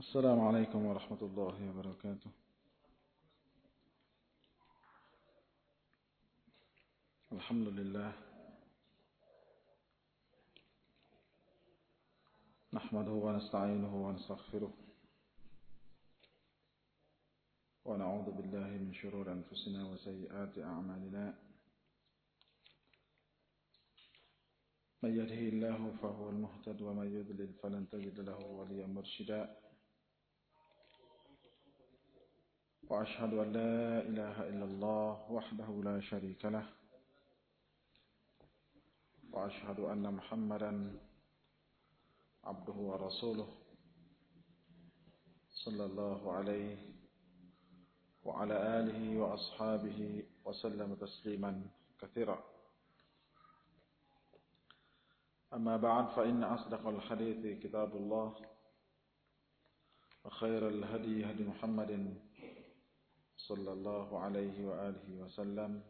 السلام عليكم ورحمة الله وبركاته. الحمد لله. نحمده ونستعينه ونستغفره. ونعوذ بالله من شرور أنفسنا وسيئات أعمالنا. من يده الله فهو المهتد ومن يضلل فلن تجد له وليا مرشدا. وأشهد أن لا إله إلا الله وحده لا شريك له. وأشهد أن محمدا عبده ورسوله صلى الله عليه وعلى آله وأصحابه وسلم تسليما كثيرا. أما بعد فإن أصدق الحديث كتاب الله وخير الهدي هدي محمد صلى الله عليه وآله وسلم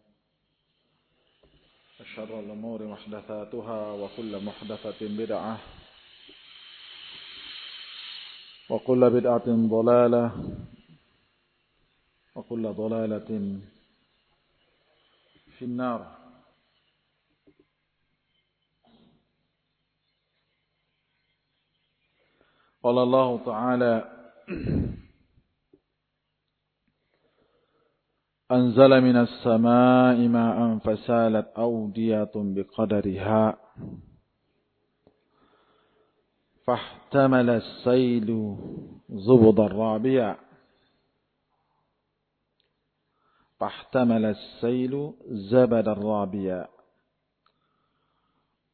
أشر الأمور محدثاتها وكل محدثة بدعة وكل بدعة ضلالة وكل ضلالة في النار قال الله تعالى أنزل من السماء ماء فسالت أودية بقدرها. فاحتمل السيل زبد الرابية فاحتمل السيل زبد الرابية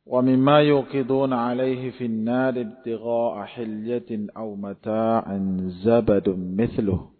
ومما يوقدون عليه في النار ابتغاء حلية أو متاع زبد مثله.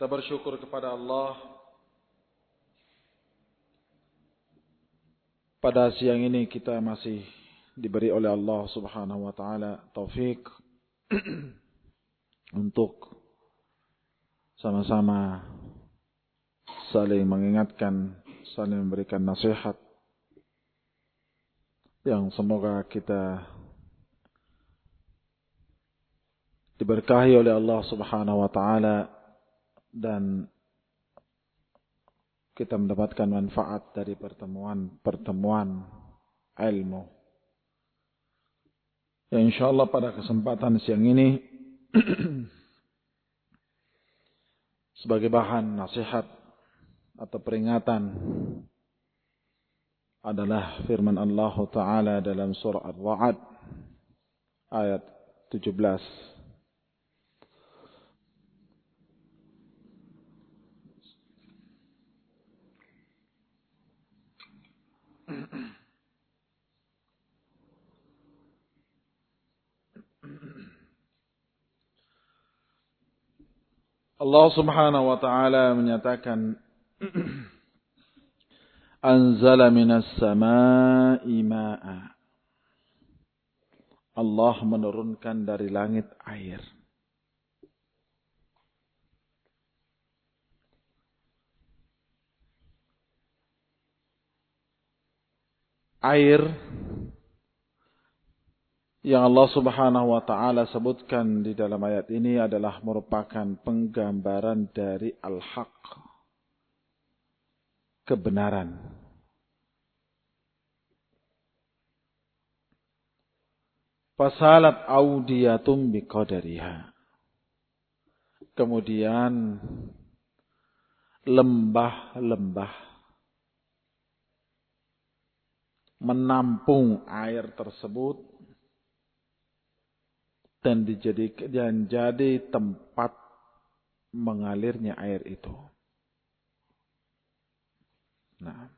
Kita bersyukur kepada Allah. Pada siang ini kita masih diberi oleh Allah Subhanahu wa taala taufik untuk sama-sama saling mengingatkan, saling memberikan nasihat yang semoga kita diberkahi oleh Allah Subhanahu wa taala dan kita mendapatkan manfaat dari pertemuan-pertemuan ilmu. Ya insyaallah pada kesempatan siang ini sebagai bahan nasihat atau peringatan adalah firman Allah Ta'ala dalam surah Al-Ra'ad ayat 17 Allah Subhanahu wa taala menyatakan Anzala minas sama'i ma'a Allah menurunkan dari langit air. Air yang Allah Subhanahu wa taala sebutkan di dalam ayat ini adalah merupakan penggambaran dari al-haq kebenaran. Fasalat audiyatum biqadariha. Kemudian lembah-lembah menampung air tersebut dan dijadikan dan jadi tempat mengalirnya air itu. Nah.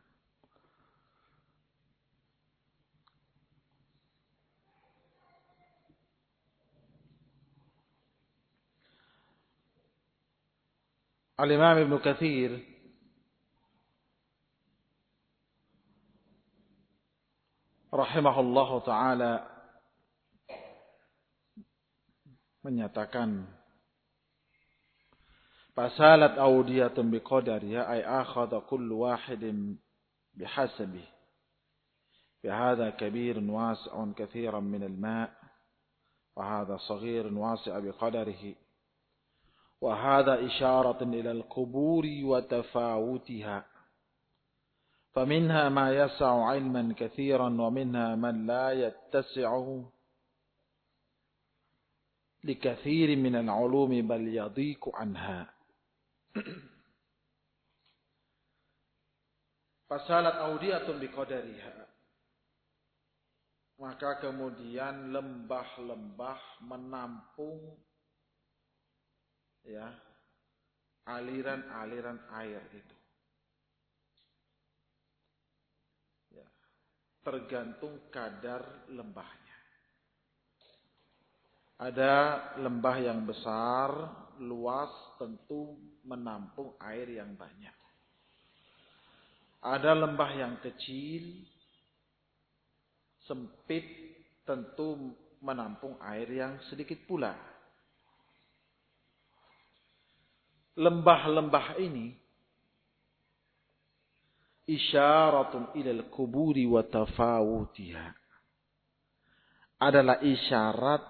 Al-Imam Ibn Kathir Rahimahullah taala menyatakan fasalat audiyatun biqadariha ay akhadha kullu wahidin bihasabi بهذا كبير واسع كثيرا من الماء وهذا صغير واسع بقدره وهذا إشارة إلى القبور وتفاوتها فمنها ما يسع علما كثيرا ومنها من لا يتسع لكثير من العلوم بل يضيق عنها فسالت أودية بقدرها maka kemudian lembah-lembah menampung ya aliran-aliran air itu. Ya, tergantung kadar lembahnya. Ada lembah yang besar, luas, tentu menampung air yang banyak. Ada lembah yang kecil, sempit, tentu menampung air yang sedikit pula. lembah-lembah ini isyaratun ilal kuburi wa tafawutiha adalah isyarat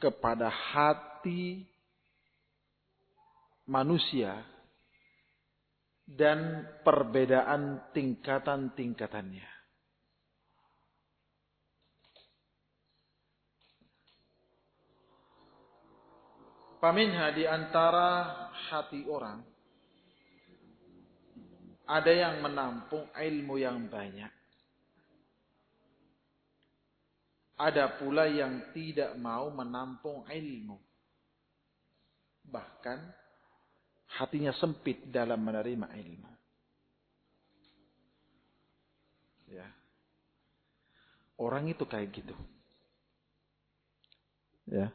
kepada hati manusia dan perbedaan tingkatan-tingkatannya. Paminha di antara hati orang ada yang menampung ilmu yang banyak. Ada pula yang tidak mau menampung ilmu. Bahkan hatinya sempit dalam menerima ilmu. Ya. Orang itu kayak gitu. Ya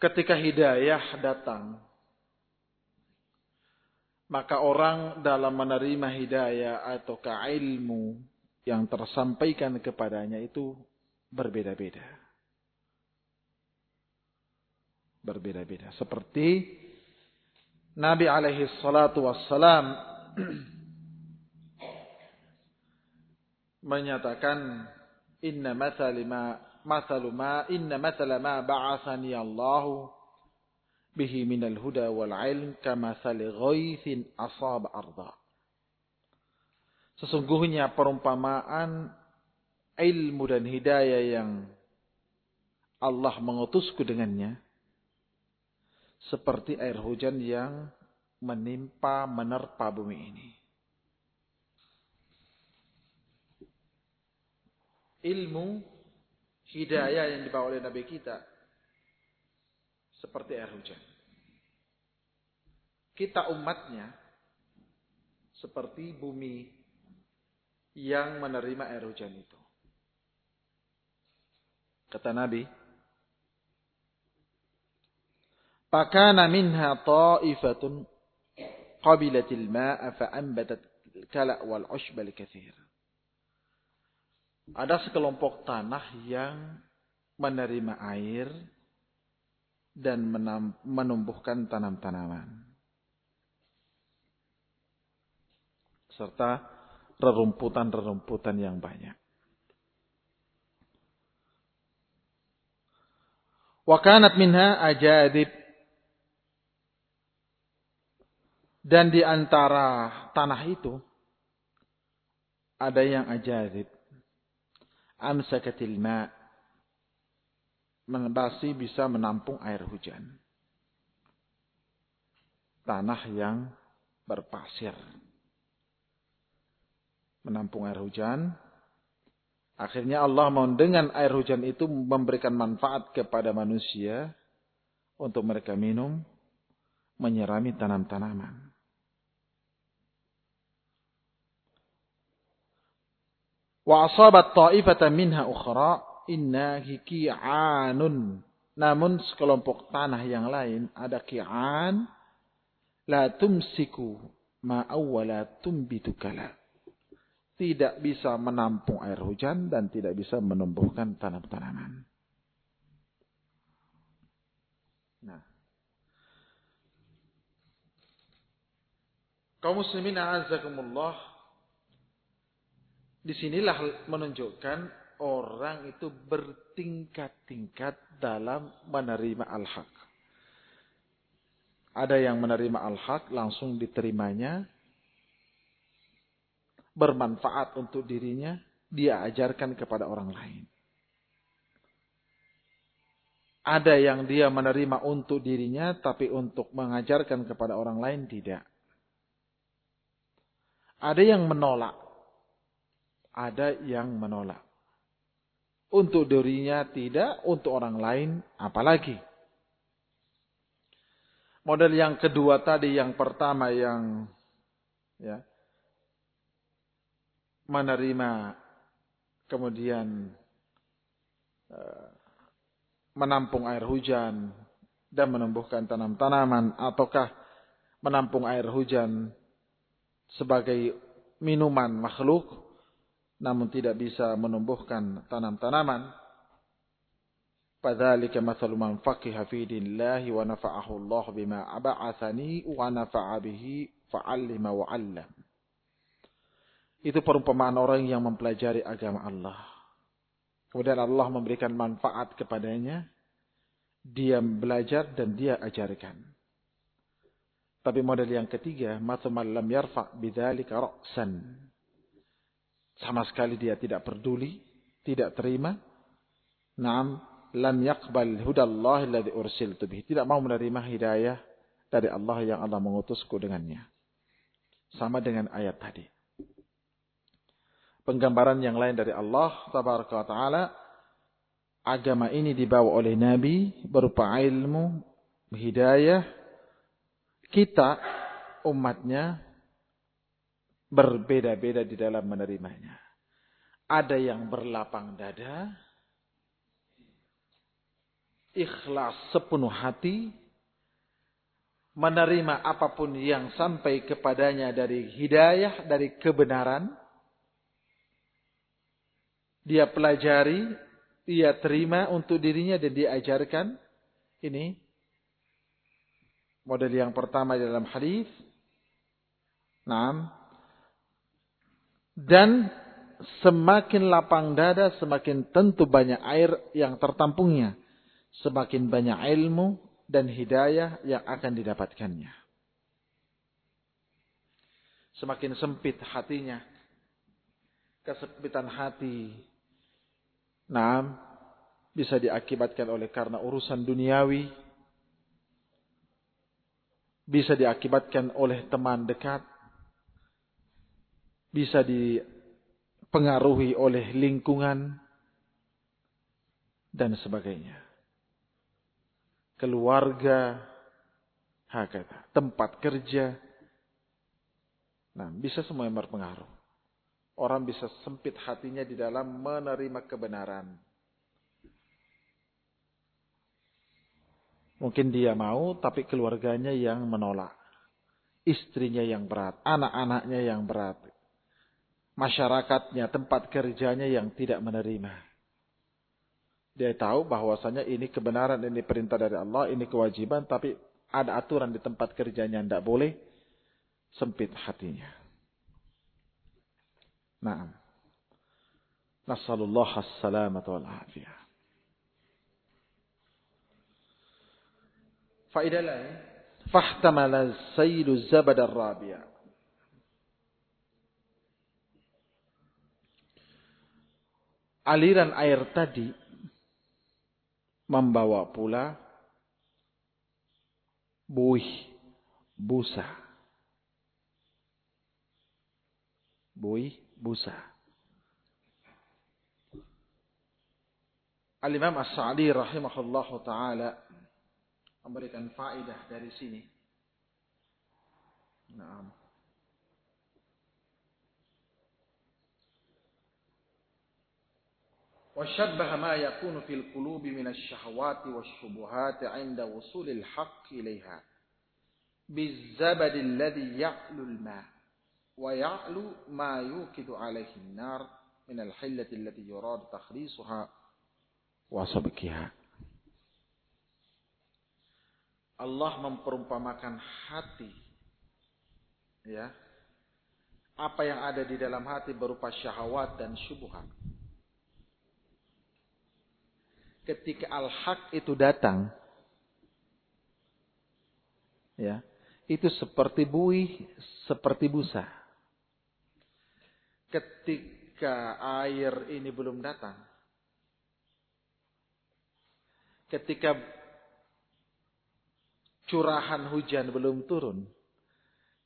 ketika hidayah datang, maka orang dalam menerima hidayah atau ilmu yang tersampaikan kepadanya itu berbeda-beda. Berbeda-beda. Seperti Nabi alaihi salatu wassalam menyatakan inna mathali ma mathalu ma inna mathala ma ba'athani Allah bihi minal huda wal ilm kamathali ghaithin asab arda. Sesungguhnya perumpamaan ilmu dan hidayah yang Allah mengutusku dengannya seperti air hujan yang menimpa menerpa bumi ini. Ilmu hidayah yang dibawa oleh Nabi kita seperti air hujan. Kita umatnya seperti bumi yang menerima air hujan itu. Kata Nabi, Fakana minha ta'ifatun qabilatil ma'a fa'ambatat kala' wal ushbal kathir. Ada sekelompok tanah yang menerima air dan menumbuhkan tanam-tanaman. Serta rerumputan-rerumputan yang banyak. Wakanat minha ajadib. Dan di antara tanah itu ada yang ajadib amsakatil ma menebasi bisa menampung air hujan. Tanah yang berpasir. Menampung air hujan. Akhirnya Allah mau dengan air hujan itu memberikan manfaat kepada manusia untuk mereka minum, menyerami tanam-tanaman. Wa asabat ta'ifatan minha ukhra inna ki'anun Namun sekelompok tanah yang lain ada ki'an la tumsiku ma'awwala tumbitu. Tidak bisa menampung air hujan dan tidak bisa menumbuhkan tanam-tanaman. Nah. Kaum muslimin a'azzakumullah. Di sinilah menunjukkan orang itu bertingkat-tingkat dalam menerima al-haq. Ada yang menerima al-haq langsung diterimanya, bermanfaat untuk dirinya, dia ajarkan kepada orang lain. Ada yang dia menerima untuk dirinya, tapi untuk mengajarkan kepada orang lain tidak. Ada yang menolak. Ada yang menolak. Untuk dirinya tidak, untuk orang lain apalagi. Model yang kedua tadi, yang pertama yang ya, menerima kemudian uh, menampung air hujan dan menumbuhkan tanam-tanaman ataukah menampung air hujan sebagai minuman makhluk namun tidak bisa menumbuhkan tanam-tanaman. Fadzalika mathalu man faqiha fi dinillahi wa nafa'ahu Allah bima aba'athani wa nafa'a bihi fa'allima wa 'allam. Itu perumpamaan orang yang mempelajari agama Allah. Kemudian Allah memberikan manfaat kepadanya. Dia belajar dan dia ajarkan. Tapi model yang ketiga, mathamal lam yarfa' bidzalika ra'san sama sekali dia tidak peduli, tidak terima. Naam, lam yaqbal hudallah alladhi ursiltu bih. Tidak mau menerima hidayah dari Allah yang Allah mengutusku dengannya. Sama dengan ayat tadi. Penggambaran yang lain dari Allah tabaraka wa taala agama ini dibawa oleh nabi berupa ilmu, hidayah. Kita umatnya berbeda-beda di dalam menerimanya. Ada yang berlapang dada, ikhlas sepenuh hati, menerima apa pun yang sampai kepadanya dari hidayah, dari kebenaran. Dia pelajari, dia terima untuk dirinya dan dia ajarkan. Ini model yang pertama dalam hadis. Nah, dan semakin lapang dada, semakin tentu banyak air yang tertampungnya. Semakin banyak ilmu dan hidayah yang akan didapatkannya. Semakin sempit hatinya. Kesempitan hati. Nah, bisa diakibatkan oleh karena urusan duniawi. Bisa diakibatkan oleh teman dekat bisa dipengaruhi oleh lingkungan dan sebagainya. Keluarga, hakata, tempat kerja. Nah, bisa semua yang berpengaruh. Orang bisa sempit hatinya di dalam menerima kebenaran. Mungkin dia mau, tapi keluarganya yang menolak. Istrinya yang berat, anak-anaknya yang berat masyarakatnya, tempat kerjanya yang tidak menerima. Dia tahu bahwasanya ini kebenaran, ini perintah dari Allah, ini kewajiban, tapi ada aturan di tempat kerjanya tidak boleh sempit hatinya. Nah, Nasallallahu as-salamata wal afiyah. Faidah lain, fahtamala sayyidu zabad ar-rabi'ah. aliran air tadi membawa pula buih, busa. Buih, busa. Al-Imam As-Sa'di rahimahullah ta'ala memberikan faidah dari sini. Nah. وشبه ما يكون في القلوب من الشهوات والشبهات عند وصول الحق إليها بالزبد الذي يعلو الماء wa ya'lu ma yuqidu alaihi nar min al-hillati allati yurad takhrisuha wa. Allah memperumpamakan hati ya apa yang ada di dalam hati berupa syahwat dan syubhat. Ketika al-haq itu datang ya, itu seperti buih, seperti busa ketika air ini belum datang ketika curahan hujan belum turun,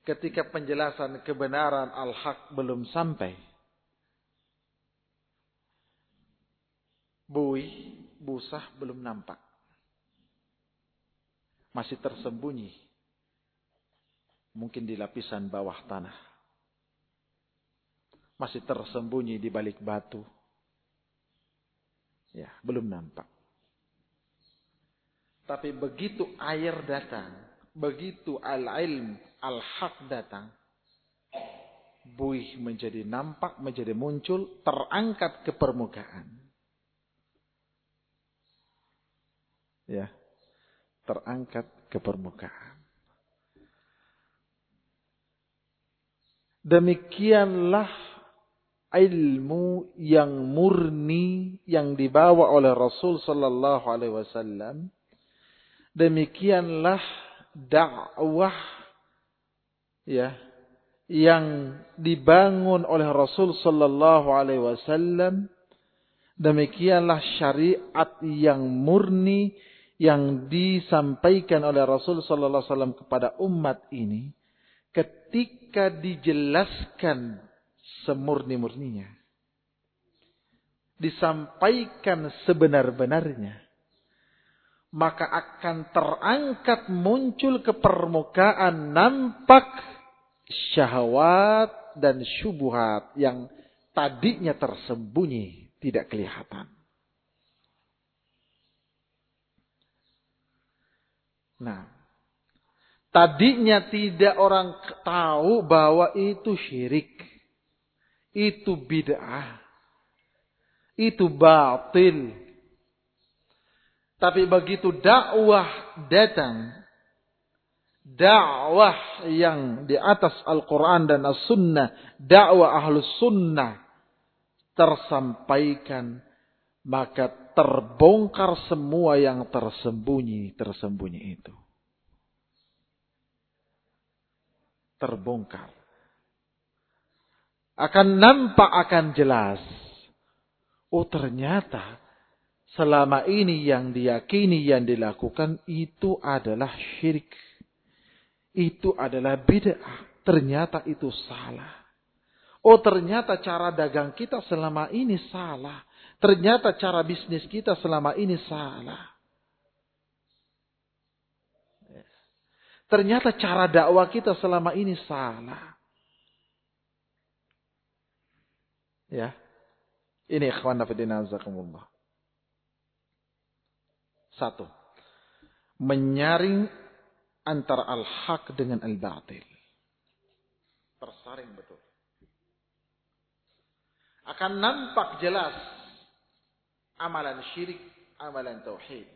ketika penjelasan kebenaran al-haq belum sampai, buih, busah belum nampak. Masih tersembunyi. Mungkin di lapisan bawah tanah. Masih tersembunyi di balik batu. Ya, belum nampak. Tapi begitu air datang, begitu al-ilm, al-haq datang, buih menjadi nampak, menjadi muncul, terangkat ke permukaan. Ya, terangkat ke permukaan. Demikianlah ilmu yang murni yang dibawa oleh Rasul sallallahu alaihi wasallam demikianlah dakwah ya yang dibangun oleh Rasul sallallahu alaihi wasallam. Demikianlah syariat yang murni yang disampaikan oleh Rasul sallallahu alaihi wasallam kepada umat ini ketika dijelaskan semurni-murninya disampaikan sebenar-benarnya maka akan terangkat muncul ke permukaan nampak syahwat dan syubhat yang tadinya tersembunyi tidak kelihatan. Nah, tadinya tidak orang tahu bahwa itu syirik, itu bid'ah, itu batil, tapi begitu dakwah datang, dakwah yang di atas Al-Quran dan As-Sunnah, dakwah Ahlus Sunnah tersampaikan, maka terbongkar semua yang tersembunyi-tersembunyi itu. Terbongkar. Akan nampak, akan jelas. Oh ternyata selama ini yang diyakini yang dilakukan itu adalah syirik. Itu adalah bid'ah. Ternyata itu salah. Oh ternyata cara dagang kita selama ini salah. Ternyata cara bisnis kita selama ini salah. Ternyata cara dakwah kita selama ini salah. Ya. Ini ikhwan nafidina azakumullah. Satu. Menyaring antara al-haq dengan al-batil. Tersaring betul. Akan nampak jelas amalan syirik, amalan tauhid,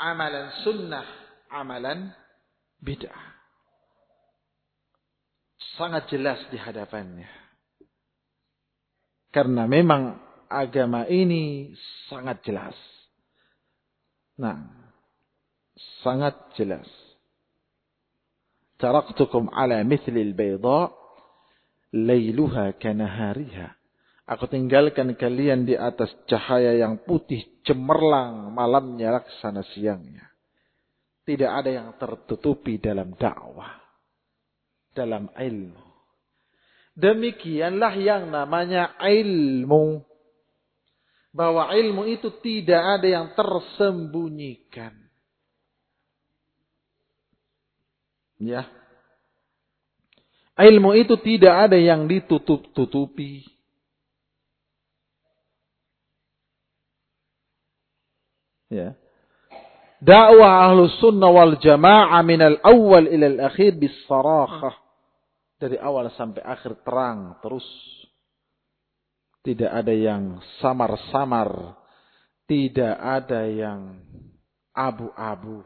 amalan sunnah, amalan bid'ah. Sangat jelas di hadapannya. Karena memang agama ini sangat jelas. Nah, sangat jelas. Taraktukum ala mithli al-bayda layluha kanahariha. Aku tinggalkan kalian di atas cahaya yang putih cemerlang malamnya laksana siangnya. Tidak ada yang tertutupi dalam dakwah. Dalam ilmu. Demikianlah yang namanya ilmu bahwa ilmu itu tidak ada yang tersembunyikan. Ya. Ilmu itu tidak ada yang ditutup-tutupi. Ya. Dakwah ahlu sunnah wal jamaah minal awal ilal akhir bisarakhah. Dari awal sampai akhir terang terus. Tidak ada yang samar-samar. Tidak ada yang abu-abu.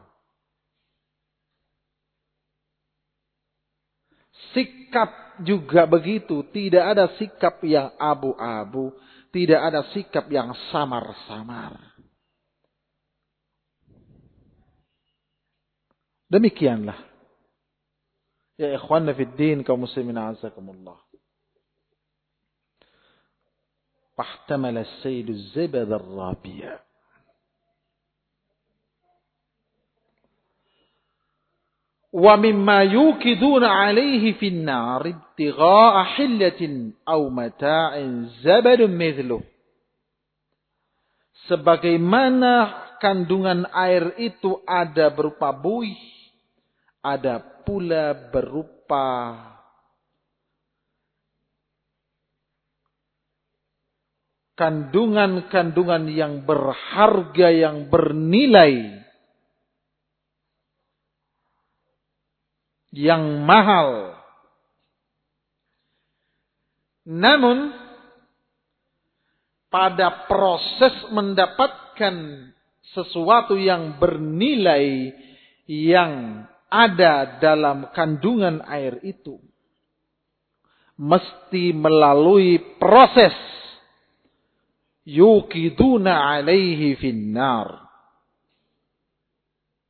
Sikap juga begitu. Tidak ada sikap yang abu-abu. Tidak ada sikap yang samar-samar. Demikianlah. Ya ikhwan fid din kaum muslimin azakumullah. فاحتمل السيد الزبد الرابية ومما يوكدون عليه في النار ابتغاء حلة أو متاع زبد مثله sebagaimana kandungan air itu ada berupa buih ada pula berupa kandungan-kandungan yang berharga yang bernilai yang mahal. Namun pada proses mendapatkan sesuatu yang bernilai yang ada dalam kandungan air itu mesti melalui proses yukiduna alaihi finnar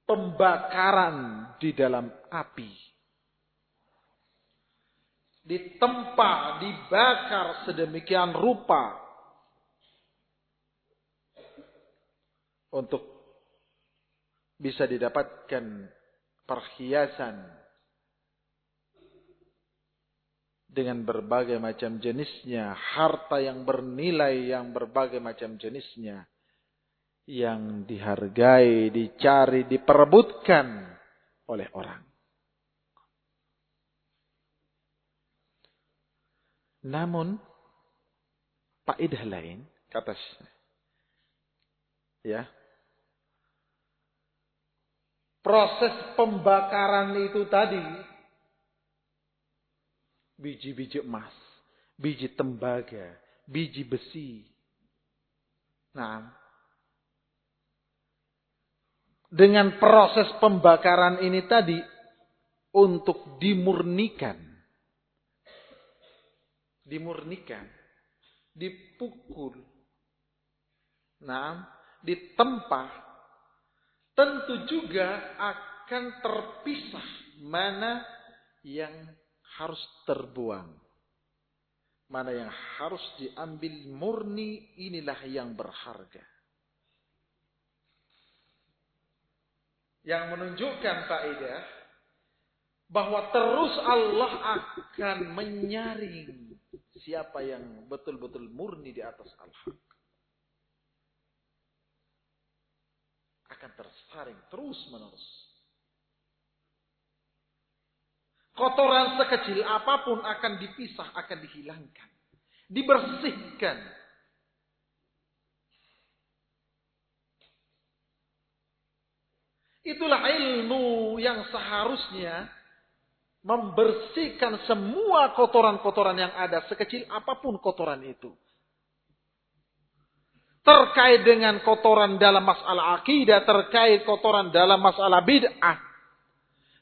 pembakaran di dalam api ditempa, dibakar sedemikian rupa untuk bisa didapatkan perhiasan dengan berbagai macam jenisnya, harta yang bernilai yang berbagai macam jenisnya, yang dihargai, dicari, diperebutkan oleh orang. Namun faedah lain kata ya proses pembakaran itu tadi biji-biji emas, biji tembaga, biji besi. Nah, dengan proses pembakaran ini tadi untuk dimurnikan dimurnikan, dipukul, nah, ditempa, tentu juga akan terpisah mana yang harus terbuang. Mana yang harus diambil murni inilah yang berharga. Yang menunjukkan faedah bahwa terus Allah akan menyaring siapa yang betul-betul murni di atas al-haq. Akan tersaring terus-menerus. Kotoran sekecil apa pun akan dipisah, akan dihilangkan. Dibersihkan. Itulah ilmu yang seharusnya membersihkan semua kotoran-kotoran yang ada, sekecil apa pun kotoran itu. Terkait dengan kotoran dalam masalah akidah, terkait kotoran dalam masalah bid'ah,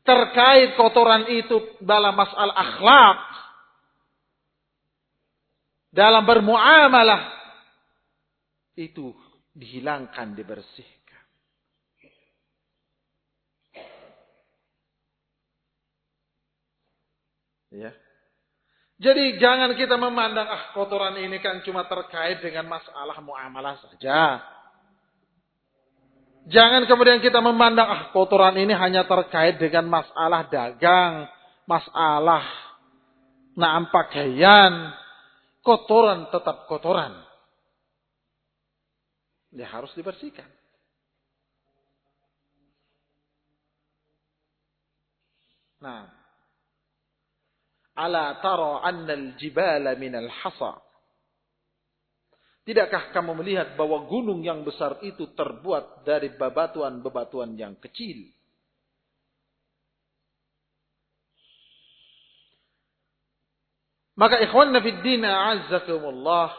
terkait kotoran itu dalam masalah akhlak, dalam bermuamalah, itu dihilangkan, dibersihkan. Ya. Jadi jangan kita memandang ah kotoran ini kan cuma terkait dengan masalah muamalah saja. Jangan kemudian kita memandang ah kotoran ini hanya terkait dengan masalah dagang, masalah naam pakaian. Kotoran tetap kotoran. Ya harus dibersihkan. Nah, Ala tara anna al-jibala min al-hasa. Tidakkah kamu melihat bahwa gunung yang besar itu terbuat dari bebatuan-bebatuan yang kecil? Maka ikhwan fid din a'azzakumullah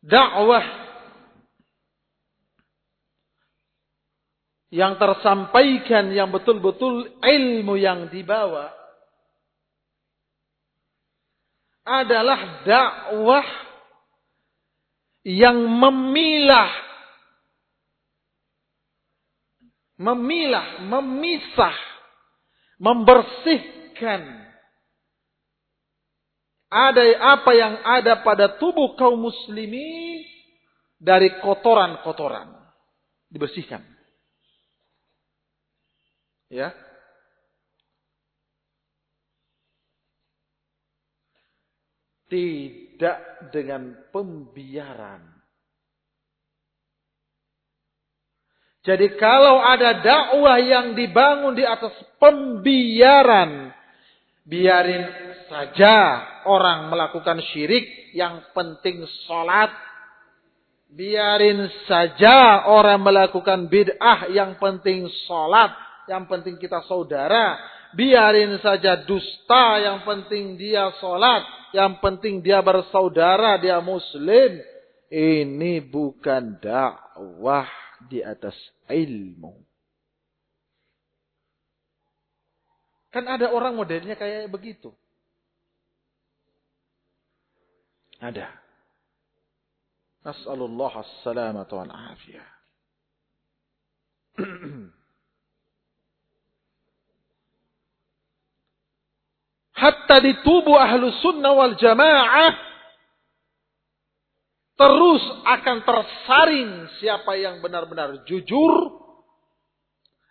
dakwah yang tersampaikan yang betul-betul ilmu yang dibawa adalah dakwah yang memilah memilah, memisah, membersihkan ada apa yang ada pada tubuh kaum muslimin dari kotoran-kotoran dibersihkan. Ya. Tidak dengan pembiaran. Jadi kalau ada dakwah yang dibangun di atas pembiaran, biarin saja orang melakukan syirik, yang penting sholat. Biarin saja orang melakukan bid'ah, yang penting sholat, yang penting kita saudara. Biarin saja dusta, yang penting dia sholat, yang penting dia bersaudara, dia muslim. Ini bukan dakwah di atas ilmu. Kan ada orang modelnya kayak begitu. Ada. Nas'alullah afiyah. Hatta di tubuh ahlu sunnah wal jamaah terus akan tersaring siapa yang benar-benar jujur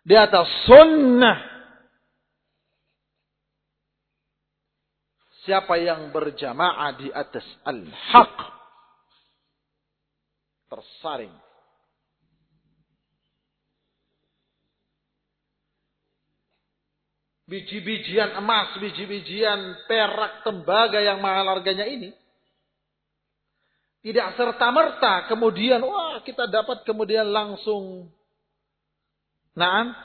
di atas sunnah Siapa yang berjamaah di atas al-haq. Tersaring. Biji-bijian emas, biji-bijian perak, tembaga yang mahal harganya ini. Tidak serta-merta kemudian, wah kita dapat kemudian langsung. Nah,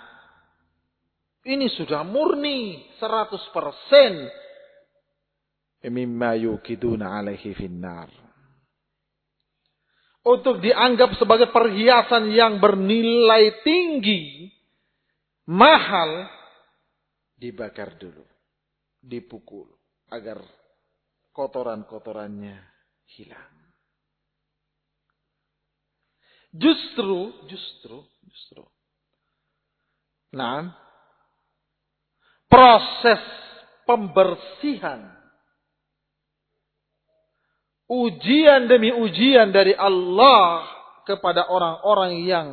ini sudah murni 100% mimma yukiduna alaihi finnar. Untuk dianggap sebagai perhiasan yang bernilai tinggi, mahal, dibakar dulu, dipukul, agar kotoran-kotorannya hilang. Justru, justru, justru. Nah, proses pembersihan ujian demi ujian dari Allah kepada orang-orang yang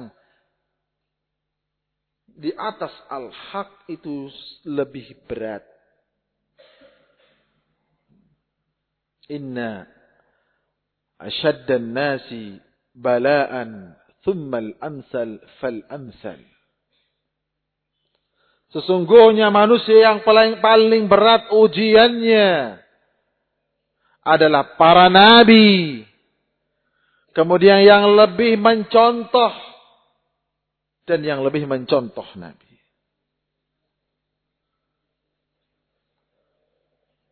di atas al-haq itu lebih berat. Inna asyaddan nasi bala'an thumma al-amsal fal-amsal. Sesungguhnya manusia yang paling paling berat ujiannya adalah para nabi. Kemudian yang lebih mencontoh dan yang lebih mencontoh nabi.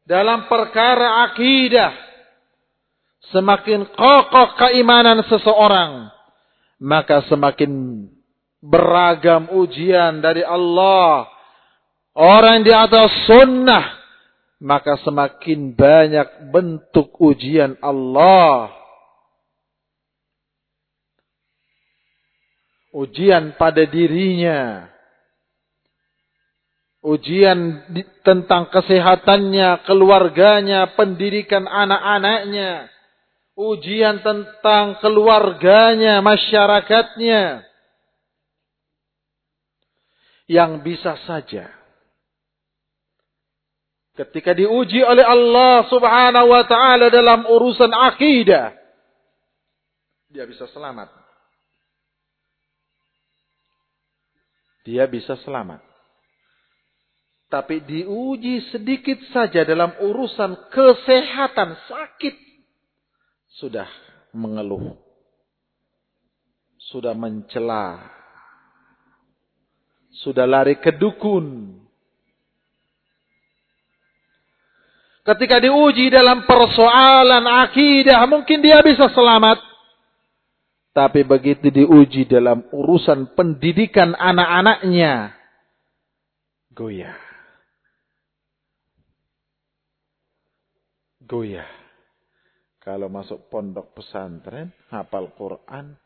Dalam perkara akidah, semakin kokoh keimanan seseorang, maka semakin beragam ujian dari Allah. Orang di atas sunnah maka semakin banyak bentuk ujian Allah. Ujian pada dirinya. Ujian tentang kesehatannya, keluarganya, pendidikan anak-anaknya. Ujian tentang keluarganya, masyarakatnya. Yang bisa saja Ketika diuji oleh Allah subhanahu wa ta'ala dalam urusan akidah. Dia bisa selamat. Dia bisa selamat. Tapi diuji sedikit saja dalam urusan kesehatan sakit. Sudah mengeluh. Sudah mencela. Sudah lari ke dukun. Ketika diuji dalam persoalan akidah, mungkin dia bisa selamat. Tapi begitu diuji dalam urusan pendidikan anak-anaknya, goyah. goyah. Kalau masuk pondok pesantren, hafal Quran,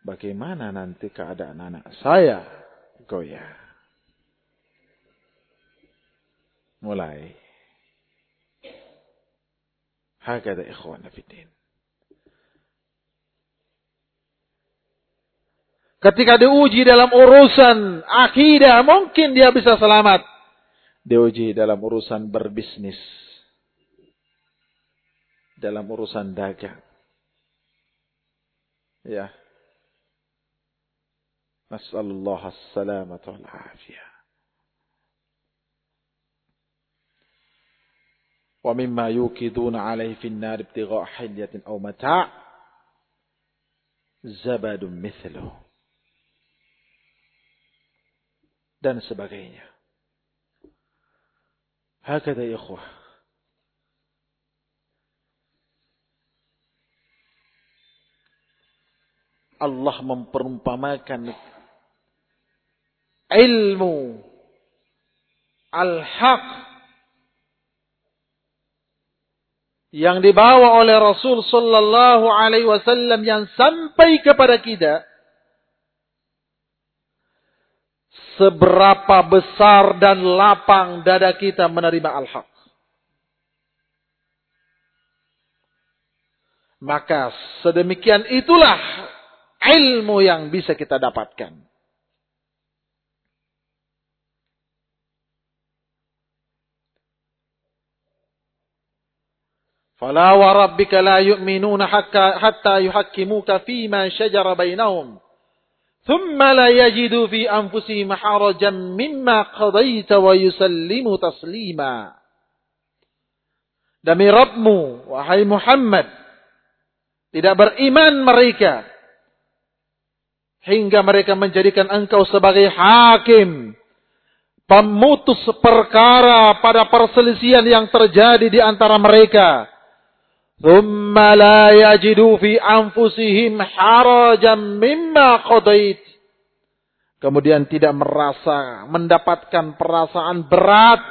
bagaimana nanti keadaan anak saya? Goyah. Mulai. Hakada ikhwan fiddin. Ketika diuji dalam urusan akidah, mungkin dia bisa selamat. Diuji dalam urusan berbisnis. Dalam urusan dagang. Ya. Nas'alullah as-salamata. Wa mimma yukiduna alaihi finnar ibtigha' hilyatin aw mata' zabadun mithluh. Dan sebagainya. Hakada ikhwah. Allah memperumpamakan ilmu al-haq yang dibawa oleh Rasul sallallahu alaihi wasallam yang sampai kepada kita seberapa besar dan lapang dada kita menerima al-haq maka sedemikian itulah ilmu yang bisa kita dapatkan. Fala wa rabbika la yu'minuna hatta yuhakkimuka fima shajara bainahum. Thumma la yajidu fi anfusihim harajan mimma qadaita wa yusallimu. Demi Rabbmu, wahai Muhammad, tidak beriman mereka hingga mereka menjadikan engkau sebagai hakim, pemutus perkara pada perselisihan yang terjadi di antara mereka. ثم لا يجدوا في أنفسهم حرجا مما قضيت Kemudian tidak merasa, mendapatkan perasaan berat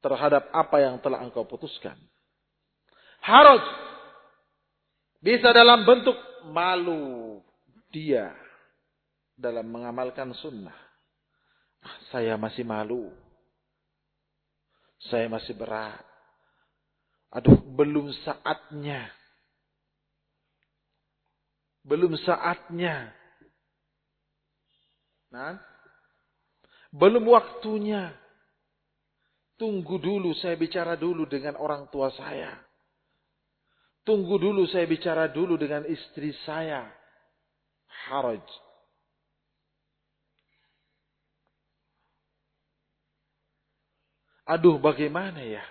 terhadap apa yang telah engkau putuskan. Haraj bisa dalam bentuk malu dia dalam mengamalkan sunnah. Ah, saya masih malu. saya masih berat. Aduh, belum saatnya. Belum saatnya. Nah, belum waktunya. Tunggu dulu, saya bicara dulu dengan orang tua saya. Tunggu dulu saya bicara dulu dengan istri saya. Haraj. Aduh bagaimana ya?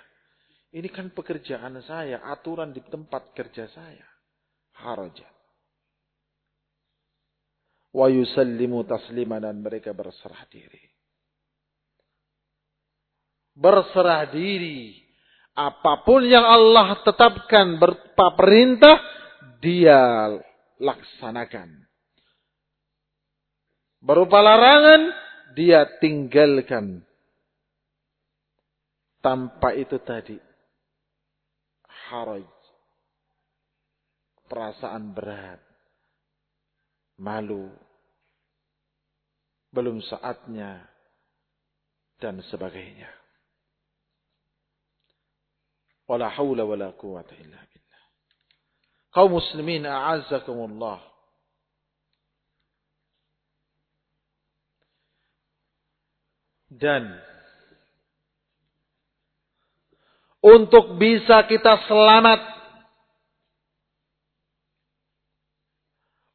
Ini kan pekerjaan saya, aturan di tempat kerja saya. Haraj. Wa yusallimu taslima dan mereka berserah diri. Berserah diri Apa pun yang Allah tetapkan berupa perintah, dia laksanakan. Berupa larangan, dia tinggalkan tanpa itu tadi. Haraj. Perasaan berat. Malu. Belum saatnya. Dan sebagainya. Wala haula wala quwata illa billah. Kaum muslimin a'azzakumullah. Dan untuk bisa kita selamat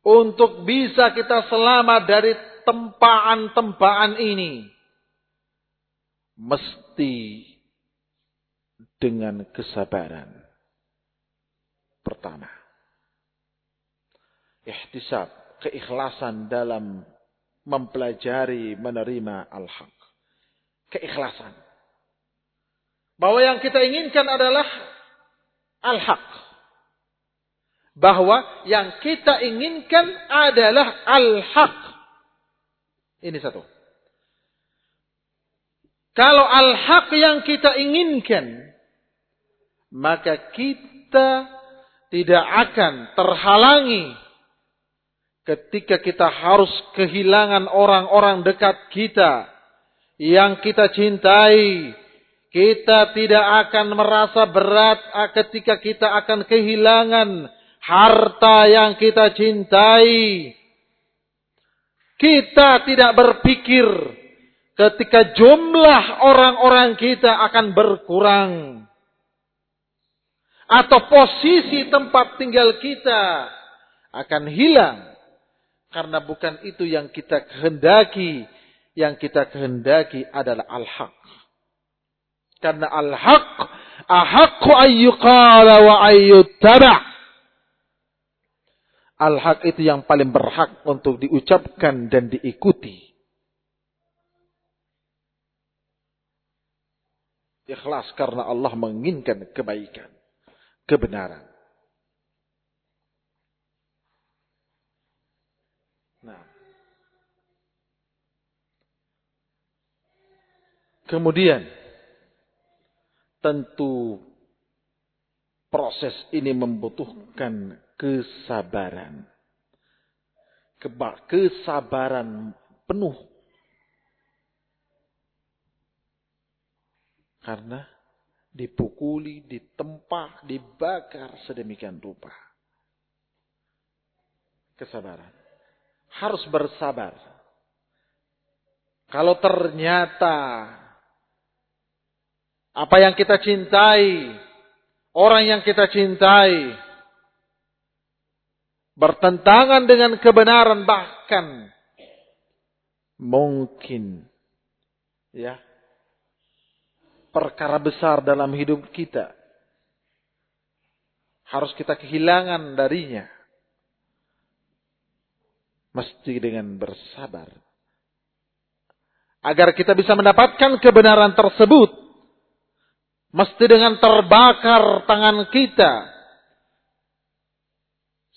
untuk bisa kita selamat dari tempaan-tempaan ini mesti dengan kesabaran. Pertama, ihtisab, keikhlasan dalam mempelajari menerima al-haq. Keikhlasan. Bahwa yang kita inginkan adalah al-haq. Bahwa yang kita inginkan adalah al-haq. Ini satu. Kalau al-haq yang kita inginkan, maka kita tidak akan terhalangi ketika kita harus kehilangan orang-orang dekat kita yang kita cintai. Kita tidak akan merasa berat ketika kita akan kehilangan harta yang kita cintai. Kita tidak berpikir ketika jumlah orang-orang kita akan berkurang. Atau posisi tempat tinggal kita akan hilang. Karena bukan itu yang kita kehendaki. Yang kita kehendaki adalah al-haq karena al-haq ahaqqu ayyuqala wa ayyuttaba' al-haq itu yang paling berhak untuk diucapkan dan diikuti ikhlas karena Allah menginginkan kebaikan kebenaran. Nah. Kemudian tentu proses ini membutuhkan kesabaran. Keba kesabaran penuh. Karena dipukuli, ditempa, dibakar sedemikian rupa. Kesabaran. Harus bersabar. Kalau ternyata apa yang kita cintai, orang yang kita cintai, bertentangan dengan kebenaran bahkan mungkin ya perkara besar dalam hidup kita. Harus kita kehilangan darinya. Mesti dengan bersabar. Agar kita bisa mendapatkan kebenaran tersebut. Mesti dengan terbakar tangan kita.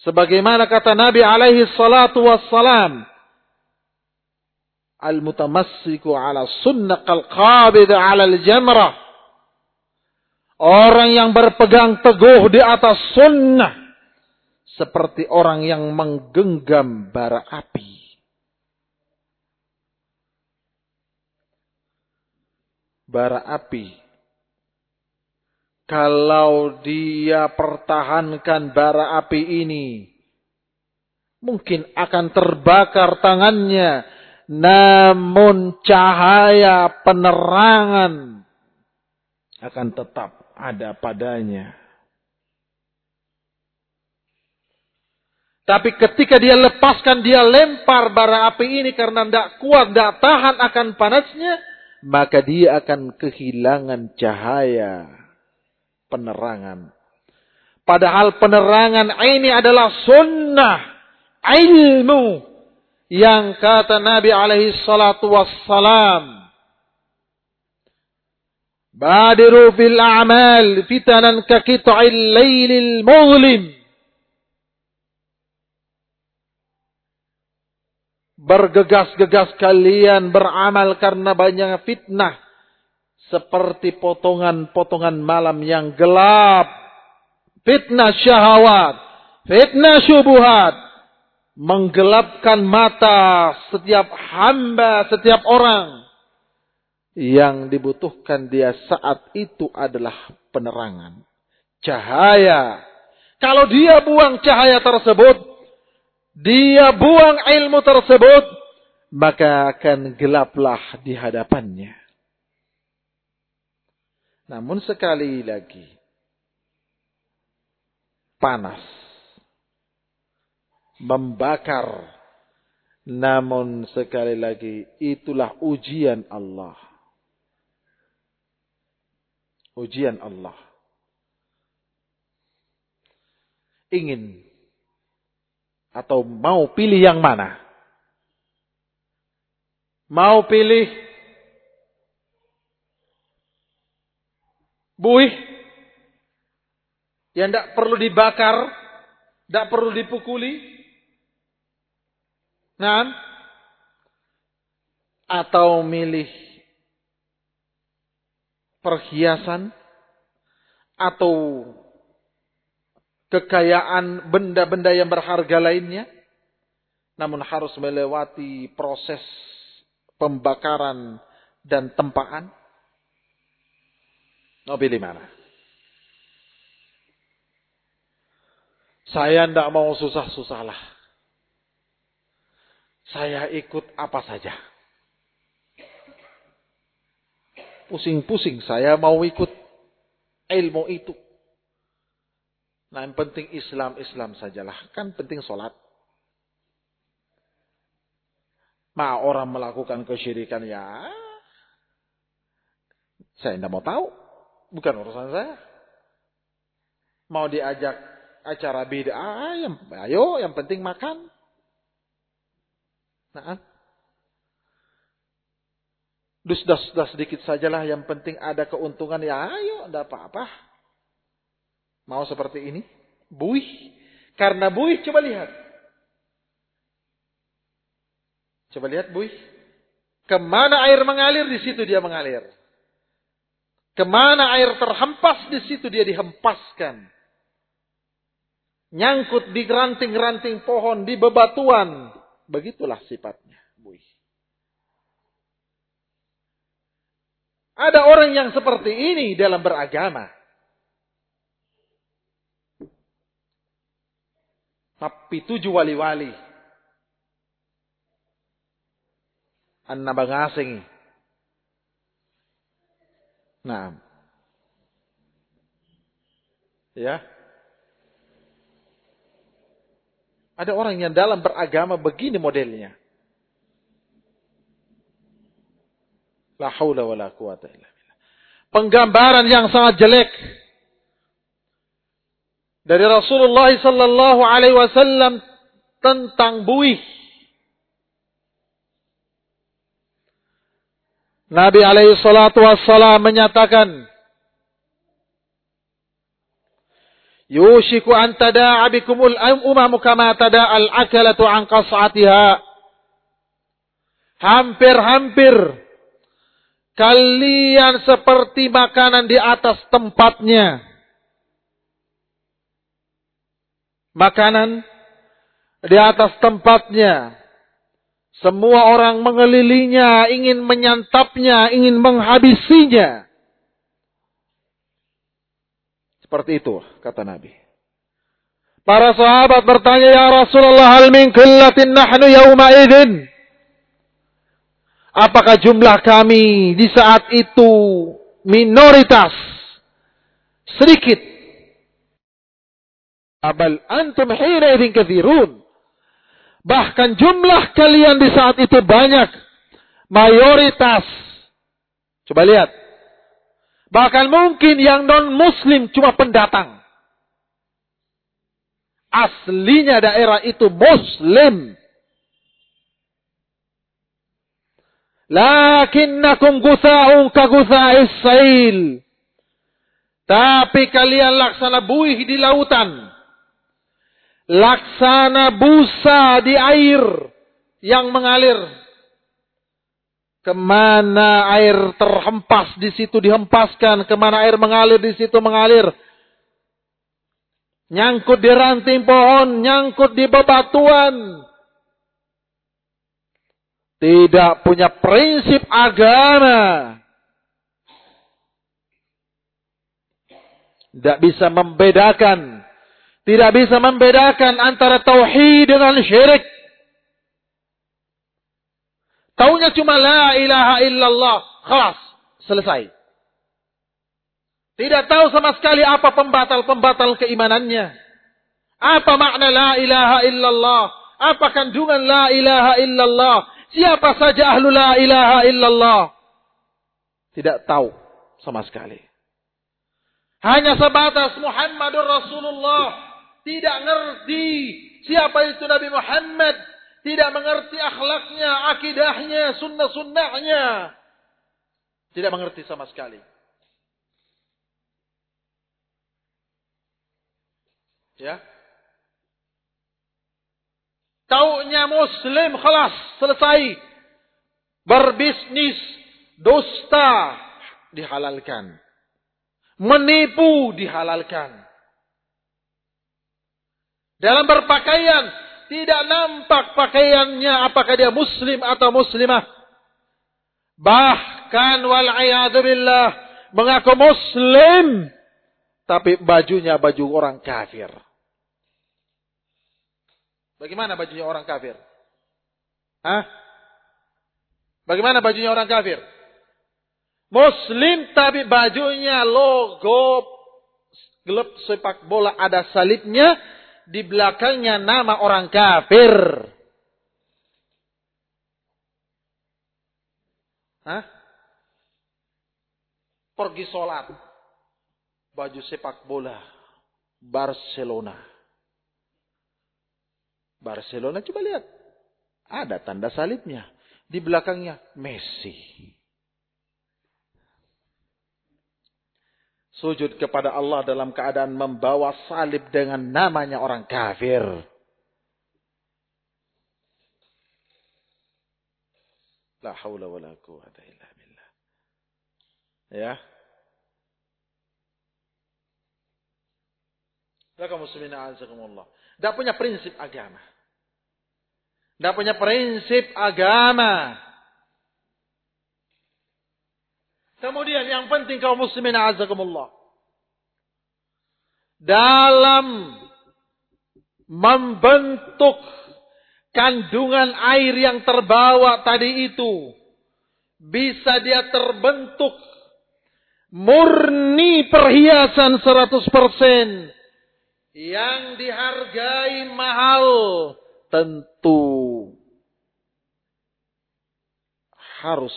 Sebagaimana kata Nabi alaihi salatu wassalam al-mutamassiku ala sunnah kal-qabid ala al-jamrah. Orang yang berpegang teguh di atas sunnah. Seperti orang yang menggenggam bara api. Bara api. Kalau dia pertahankan bara api ini. Mungkin akan terbakar tangannya namun cahaya penerangan akan tetap ada padanya. Tapi ketika dia lepaskan, dia lempar bara api ini karena tidak kuat, tidak tahan akan panasnya, maka dia akan kehilangan cahaya penerangan. Padahal penerangan ini adalah sunnah, ilmu, yang kata Nabi alaihi salatu wassalam. Badiru fil a'mal fitanan ka kit'il laylil muzlim. Bergegas-gegas kalian beramal karena banyak fitnah seperti potongan-potongan malam yang gelap. Fitnah syahwat, fitnah syubuhat, menggelapkan mata setiap hamba, setiap orang. Yang dibutuhkan dia saat itu adalah penerangan. Cahaya. Kalau dia buang cahaya tersebut, dia buang ilmu tersebut, maka akan gelaplah di hadapannya. Namun sekali lagi, panas membakar Namun sekali lagi, itulah ujian Allah. Ujian Allah. Ingin atau mau pilih yang mana? Mau pilih buih. Yang tidak perlu dibakar, tidak perlu dipukuli, Nah, atau milih perhiasan atau kekayaan benda-benda yang berharga lainnya, namun harus melewati proses pembakaran dan tempaan. Mau pilih mana? Saya tidak mau susah-susah lah. Saya ikut apa saja. Pusing-pusing saya mau ikut ilmu itu. Nah yang penting Islam, Islam sajalah. Kan penting sholat. Ma orang melakukan kesyirikan ya. Saya tidak mau tahu. Bukan urusan saya. Mau diajak acara bid'ah, ya, ayo yang penting makan. Nah, dus-das sedikit sajalah yang penting ada keuntungan ya ayo tidak apa-apa. Mau seperti ini? Buih. Karena buih coba lihat. Coba lihat buih. Ke mana air mengalir di situ dia mengalir. Ke mana air terhempas di situ dia dihempaskan. Nyangkut di ranting-ranting pohon, di bebatuan. Begitulah sifatnya buih. Ada orang yang seperti ini dalam beragama. Tapi tujuh wali-wali. An-nabang asing. Nah. Ya. Ada orang yang dalam beragama begini modelnya. La haula wa la quwata illa billah. Penggambaran yang sangat jelek dari Rasulullah sallallahu alaihi wasallam tentang buih. Nabi alaihi salatu wassalam menyatakan Yushiku an tada'a bikumul umamu kama tada'al akalatu an qas'atiha. Hampir-hampir kalian seperti makanan di atas tempatnya. Makanan di atas tempatnya. Semua orang mengelilinya, ingin menyantapnya, ingin menghabisinya. Seperti itu kata Nabi. Para sahabat bertanya, Ya Rasulullah, hal min killatin nahnu yawma idin. Apakah jumlah kami di saat itu minoritas? Sedikit. Abal antum hina idin kathirun. Bahkan jumlah kalian di saat itu banyak. Mayoritas. Coba lihat. Bahkan mungkin yang non-muslim cuma pendatang. Aslinya daerah itu muslim. Lakinnakum gusa'un ka. Tapi kalian laksana buih di lautan. Laksana busa di air yang mengalir Ke mana air terhempas di situ dihempaskan. Ke mana air mengalir di situ mengalir. Nyangkut di ranting pohon. Nyangkut di bebatuan. Tidak punya prinsip agama. Tidak bisa membedakan. Tidak bisa membedakan antara tauhid dengan syirik. Taunya cuma la ilaha illallah. Kelas. Selesai. Tidak tahu sama sekali apa pembatal-pembatal keimanannya. Apa makna la ilaha illallah. Apa kandungan la ilaha illallah? Siapa saja ahlu la ilaha illallah? Tidak tahu sama sekali. Hanya sebatas Muhammadur Rasulullah. Tidak ngerti siapa itu Nabi Muhammad. Tidak mengerti akhlaknya, akidahnya, sunnah-sunnahnya. Tidak mengerti sama sekali. Ya. Taunya muslim kelas selesai. Berbisnis dusta dihalalkan. Menipu dihalalkan. Dalam berpakaian tidak nampak pakaiannya apakah dia muslim atau muslimah. Bahkan wal billah mengaku muslim tapi bajunya baju orang kafir. Bagaimana bajunya orang kafir? Hah? Bagaimana bajunya orang kafir? Muslim tapi bajunya logo klub sepak bola ada salibnya, di belakangnya nama orang kafir. Hah? Pergi sholat. Baju sepak bola. Barcelona. Barcelona coba lihat. Ada tanda salibnya. Di belakangnya Messi. Sujud kepada Allah dalam keadaan membawa salib dengan namanya orang kafir. La haula wa la quwata illa billah. Ya. Laka muslimin a'azakumullah. Tidak punya prinsip agama. Tidak punya prinsip agama. Kemudian yang penting kaum muslimin azakumullah. Dalam membentuk kandungan air yang terbawa tadi itu. Bisa dia terbentuk murni perhiasan 100%. Yang dihargai mahal tentu harus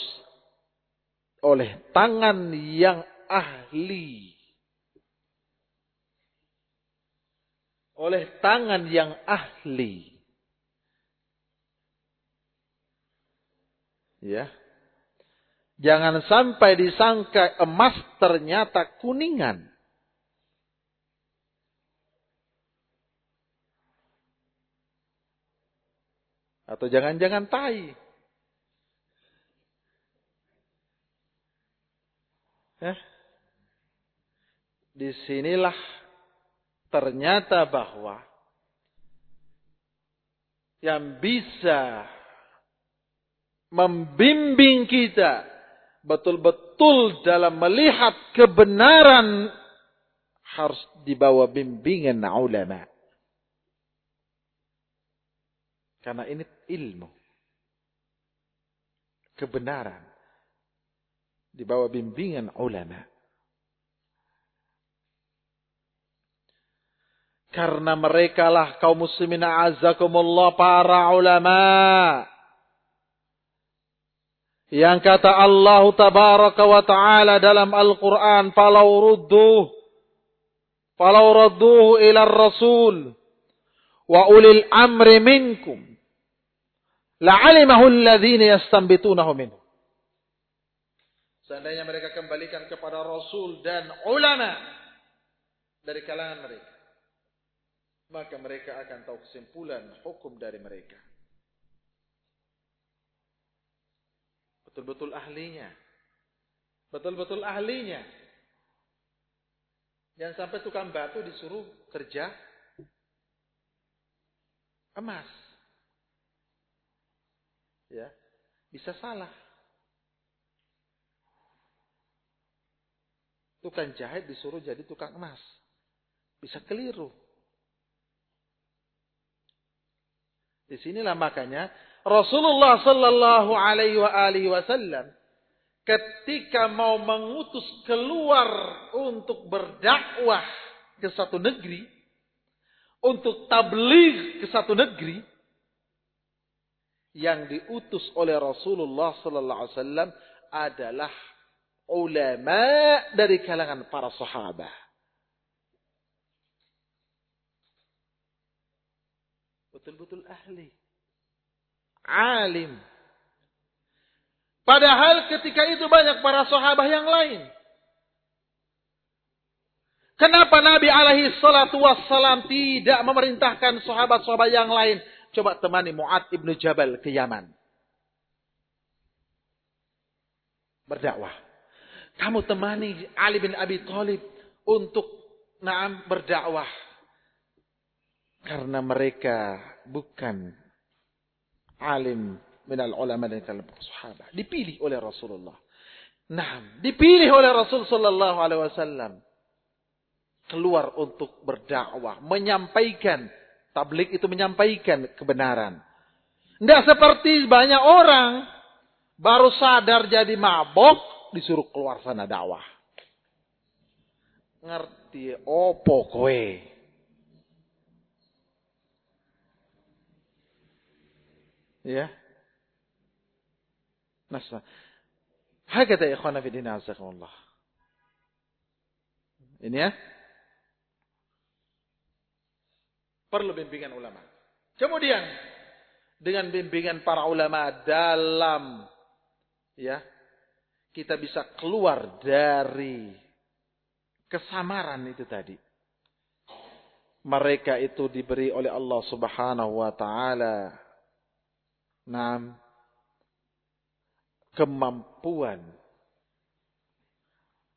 oleh tangan yang ahli. Oleh tangan yang ahli. Ya. Jangan sampai disangka emas ternyata kuningan. Atau jangan-jangan tai. Eh? Di sinilah ternyata bahwa yang bisa membimbing kita betul-betul dalam melihat kebenaran harus dibawa bimbingan ulama. Karena ini ilmu. Kebenaran. Di bawah bimbingan ulama. Karena mereka lah kaum muslimin azakumullah para ulama. Yang kata Allah tabaraka wa ta'ala dalam Al-Quran. Falau rudduh. Falau rudduh ila rasul. Wa ulil amri minkum la'alimahu alladhina yastambitunahu minhu. Seandainya mereka kembalikan kepada Rasul dan ulama dari kalangan mereka. Maka mereka akan tahu kesimpulan hukum dari mereka. Betul-betul ahlinya. Betul-betul ahlinya. Jangan sampai tukang batu disuruh kerja emas ya bisa salah. Tukang jahit disuruh jadi tukang emas. Bisa keliru. Di sinilah makanya Rasulullah Sallallahu Alaihi Wasallam ketika mau mengutus keluar untuk berdakwah ke satu negeri, untuk tabligh ke satu negeri, yang diutus oleh Rasulullah sallallahu alaihi wasallam adalah ulama dari kalangan para sahabat. Betul-betul ahli. Alim. Padahal ketika itu banyak para sahabat yang lain. Kenapa Nabi alaihi salatu wassalam tidak memerintahkan sahabat-sahabat yang lain? Coba temani Mu'ad ibnu Jabal ke Yaman. Berdakwah. Kamu temani Ali bin Abi Thalib untuk naam berdakwah. Karena mereka bukan alim minal ulama dan kalangan sahabat. Dipilih oleh Rasulullah. Nah, dipilih oleh Rasul sallallahu alaihi wasallam. Keluar untuk berdakwah, menyampaikan tablik itu menyampaikan kebenaran. Tidak seperti banyak orang baru sadar jadi mabok disuruh keluar sana dakwah. Ngerti opo kowe? Ya. Nasa. Hakata ikhwana fi din azakumullah. Ini ya. Perlu bimbingan ulama. Kemudian dengan bimbingan para ulama dalam ya kita bisa keluar dari kesamaran itu tadi. Mereka itu diberi oleh Allah Subhanahu wa taala. Nah, kemampuan.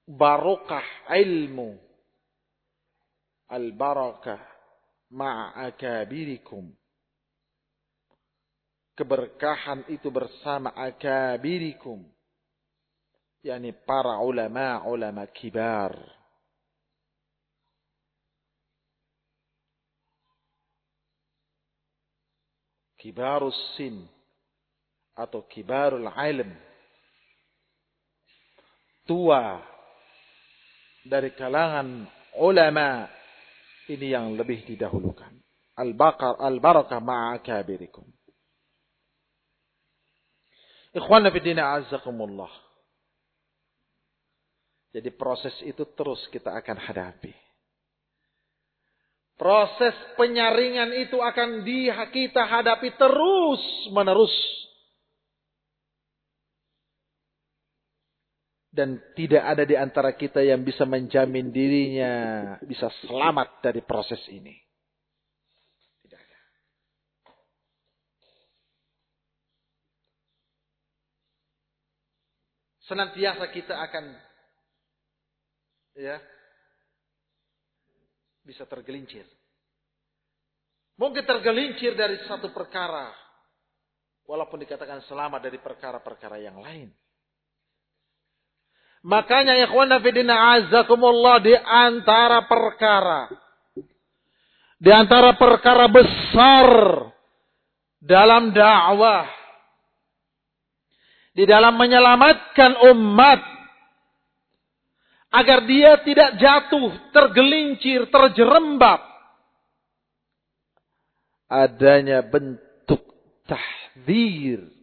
Barokah ilmu. Al barakah ma'akabirikum keberkahan itu bersama akabirikum yakni para ulama-ulama kibar. Kibarus sin atau kibarul ilm. Tua dari kalangan ulama ini yang lebih didahulukan. Al-baqar al-barakah ma'a kabirikum. Ikhwana fi din azzakumullah jadi proses itu terus kita akan hadapi Proses penyaringan itu akan di kita hadapi terus menerus. Dan tidak ada di antara kita yang bisa menjamin dirinya bisa selamat dari proses ini. Tidak ada. Senantiasa kita akan ya bisa tergelincir. Mungkin tergelincir dari satu perkara. Walaupun dikatakan selamat dari perkara-perkara yang lain. Makanya ikhwan nafidina azakumullah di antara perkara. Di antara perkara besar dalam dakwah. Di dalam menyelamatkan umat. Agar dia tidak jatuh, tergelincir, terjerembab. Adanya bentuk tahdir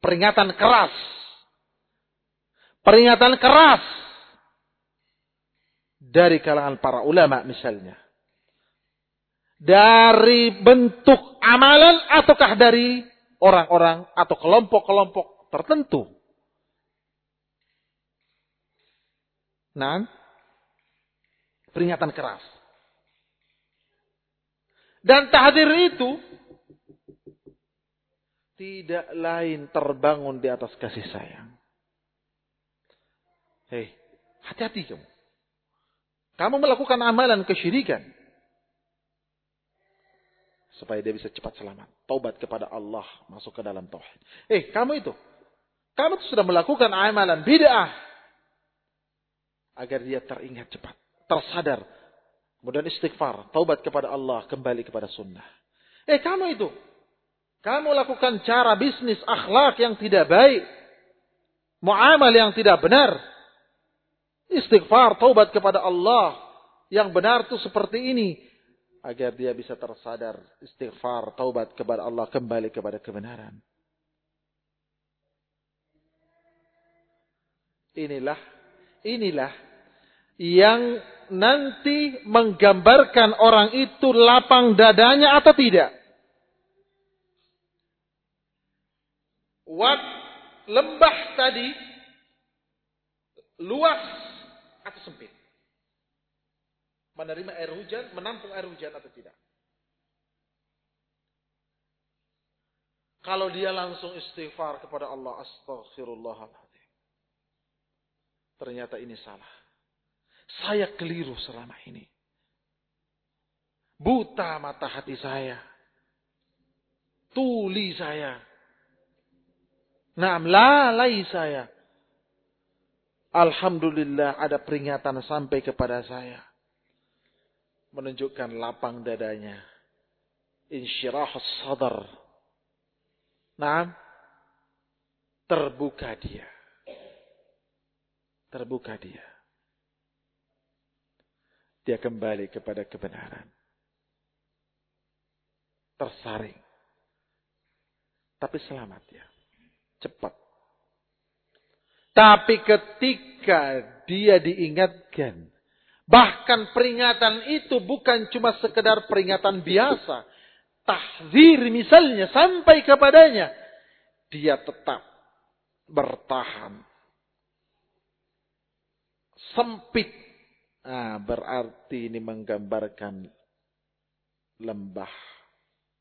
Peringatan keras. Peringatan keras. Dari kalangan para ulama misalnya. Dari bentuk amalan ataukah dari orang-orang atau kelompok-kelompok tertentu. Nah, peringatan keras. Dan tahdir itu tidak lain terbangun di atas kasih sayang. Hei, hati-hati kamu. Kamu melakukan amalan kesyirikan. Supaya dia bisa cepat selamat. Taubat kepada Allah. Masuk ke dalam tauhid. Eh, kamu itu. Kamu itu sudah melakukan amalan bid'ah. Agar dia teringat cepat. Tersadar. Kemudian istighfar. Taubat kepada Allah. Kembali kepada sunnah. Eh, kamu itu. Kamu lakukan cara bisnis akhlak yang tidak baik. Muamal yang tidak benar. Istighfar, taubat kepada Allah. Yang benar itu seperti ini. agar dia bisa tersadar, istighfar, taubat kepada Allah, kembali kepada kebenaran. Inilah, inilah yang nanti menggambarkan orang itu lapang dadanya atau tidak. Wat lembah tadi luas atau sempit menerima air hujan, menampung air hujan atau tidak. Kalau dia langsung istighfar kepada Allah, astaghfirullahaladzim. Ternyata ini salah. Saya keliru selama ini. Buta mata hati saya. Tuli saya. Nah, lalai saya. Alhamdulillah ada peringatan sampai kepada saya menunjukkan lapang dadanya. Insyirah sadar. Nah, terbuka dia. Terbuka dia. Dia kembali kepada kebenaran. Tersaring. Tapi selamat ya. Cepat. Tapi ketika dia diingatkan Bahkan peringatan itu bukan cuma sekedar peringatan biasa. Tahzir misalnya sampai kepadanya. Dia tetap bertahan. Sempit. Nah, berarti ini menggambarkan lembah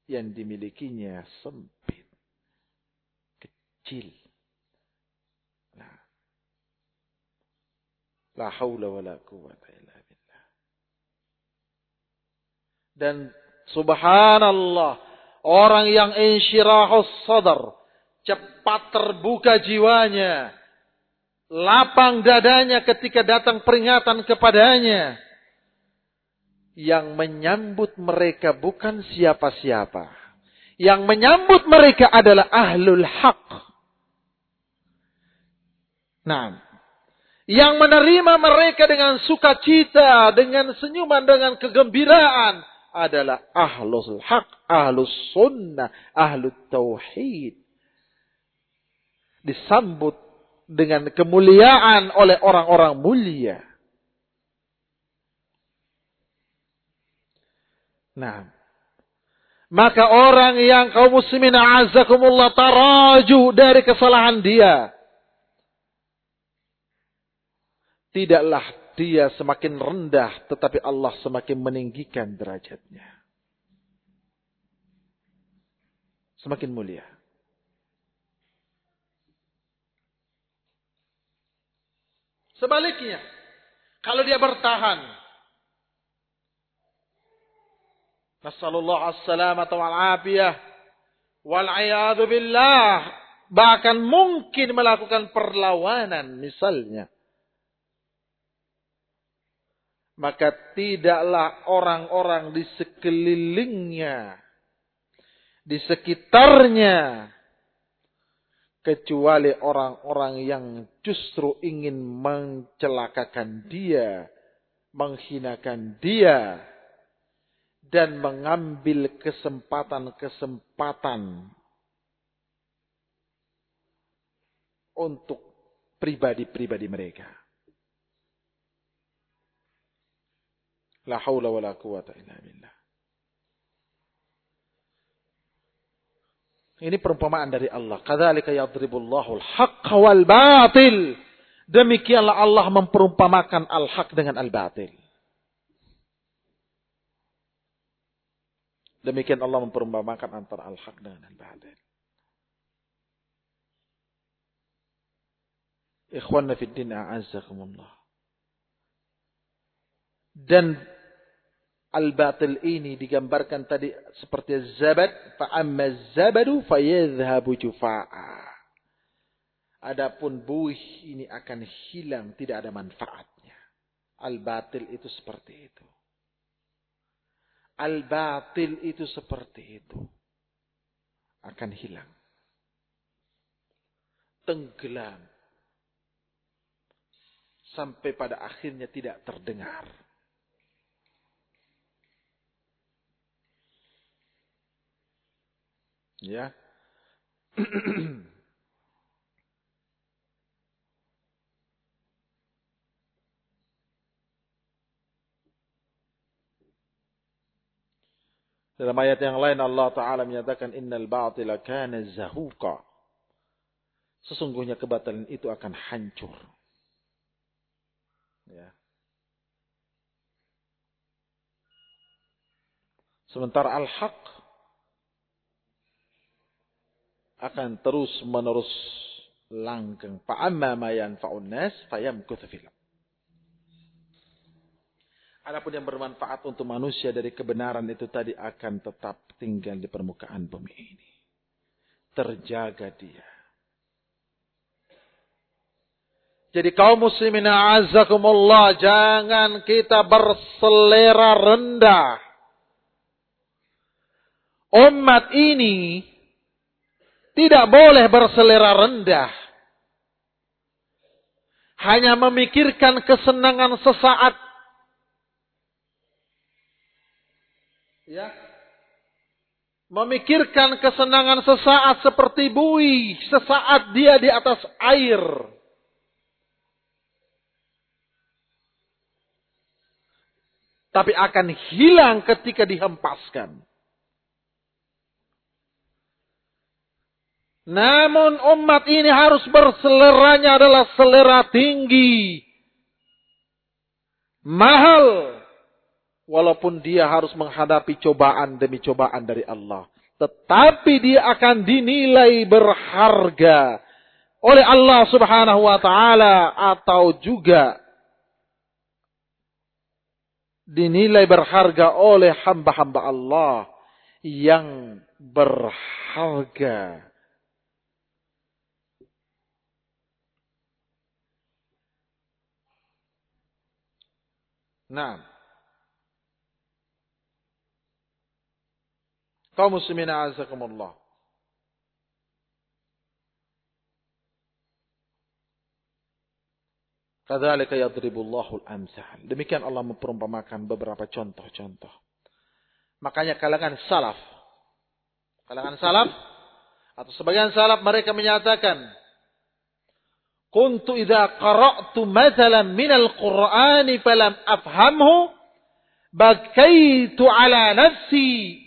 yang dimilikinya sempit. Kecil. Nah. La haula wa la quwata Dan subhanallah, orang yang insyirahus sadar, cepat terbuka jiwanya, lapang dadanya ketika datang peringatan kepadanya. Yang menyambut mereka bukan siapa-siapa. Yang menyambut mereka adalah ahlul haq. Nah, yang menerima mereka dengan sukacita, dengan senyuman, dengan kegembiraan adalah ahlul haq, ahlus sunnah, ahlul tauhid. Disambut dengan kemuliaan oleh orang-orang mulia. Nah, maka orang yang kaum muslimin azakumullah taraju dari kesalahan dia. Tidaklah dia semakin rendah, tetapi Allah semakin meninggikan derajatnya. Semakin mulia. Sebaliknya, kalau dia bertahan, Nasallallahu as-salamata wal afiyah wal billah bahkan mungkin melakukan perlawanan misalnya. Maka tidaklah orang-orang di sekelilingnya, di sekitarnya, kecuali orang-orang yang justru ingin mencelakakan dia, menghinakan dia, dan mengambil kesempatan-kesempatan untuk pribadi-pribadi mereka. La haula wa la quwata illa billah. Ini perumpamaan dari Allah. Kadzalika yadribullahu al-haqqa wal batil. Demikianlah Allah memperumpamakan al-haq dengan al-batil. Demikian Allah memperumpamakan antara al-haq dengan al-batil. Ikhwanna fid din a'azzakumullah. Dan Al-batil ini digambarkan tadi seperti zabad. Fa'amma zabadu fayadhabu jufa'a. Adapun buih ini akan hilang, tidak ada manfaatnya. Al-batil itu seperti itu. Al-batil itu seperti itu. Akan hilang. Tenggelam. Sampai pada akhirnya tidak terdengar. Ya. Dalam ayat yang lain Allah Ta'ala menyatakan innal batila kana zahuqa. Sesungguhnya kebatilan itu akan hancur. Ya. Sementara al-haq akan terus menerus langgeng. Fa'amma ma yanfa'un nas fayamkuthu fil Adapun yang bermanfaat untuk manusia dari kebenaran itu tadi akan tetap tinggal di permukaan bumi ini. Terjaga dia. Jadi kaum muslimin azakumullah jangan kita berselera rendah. Umat ini tidak boleh berselera rendah. Hanya memikirkan kesenangan sesaat. Ya. Memikirkan kesenangan sesaat seperti bui sesaat dia di atas air. Tapi akan hilang ketika dihempaskan Namun umat ini harus berseleranya adalah selera tinggi. Mahal. Walaupun dia harus menghadapi cobaan demi cobaan dari Allah. Tetapi dia akan dinilai berharga oleh Allah subhanahu wa ta'ala. Atau juga dinilai berharga oleh hamba-hamba Allah yang berharga. Nah, Kaum muslimin azakumullah. Kadzalika yadribullahu al-amsal. Demikian Allah memperumpamakan beberapa contoh-contoh. Makanya kalangan salaf. Kalangan salaf atau sebagian salaf mereka menyatakan Kuntu idza qara'tu mathalan minal Qur'ani falam afhamhu bakaitu ala nafsi.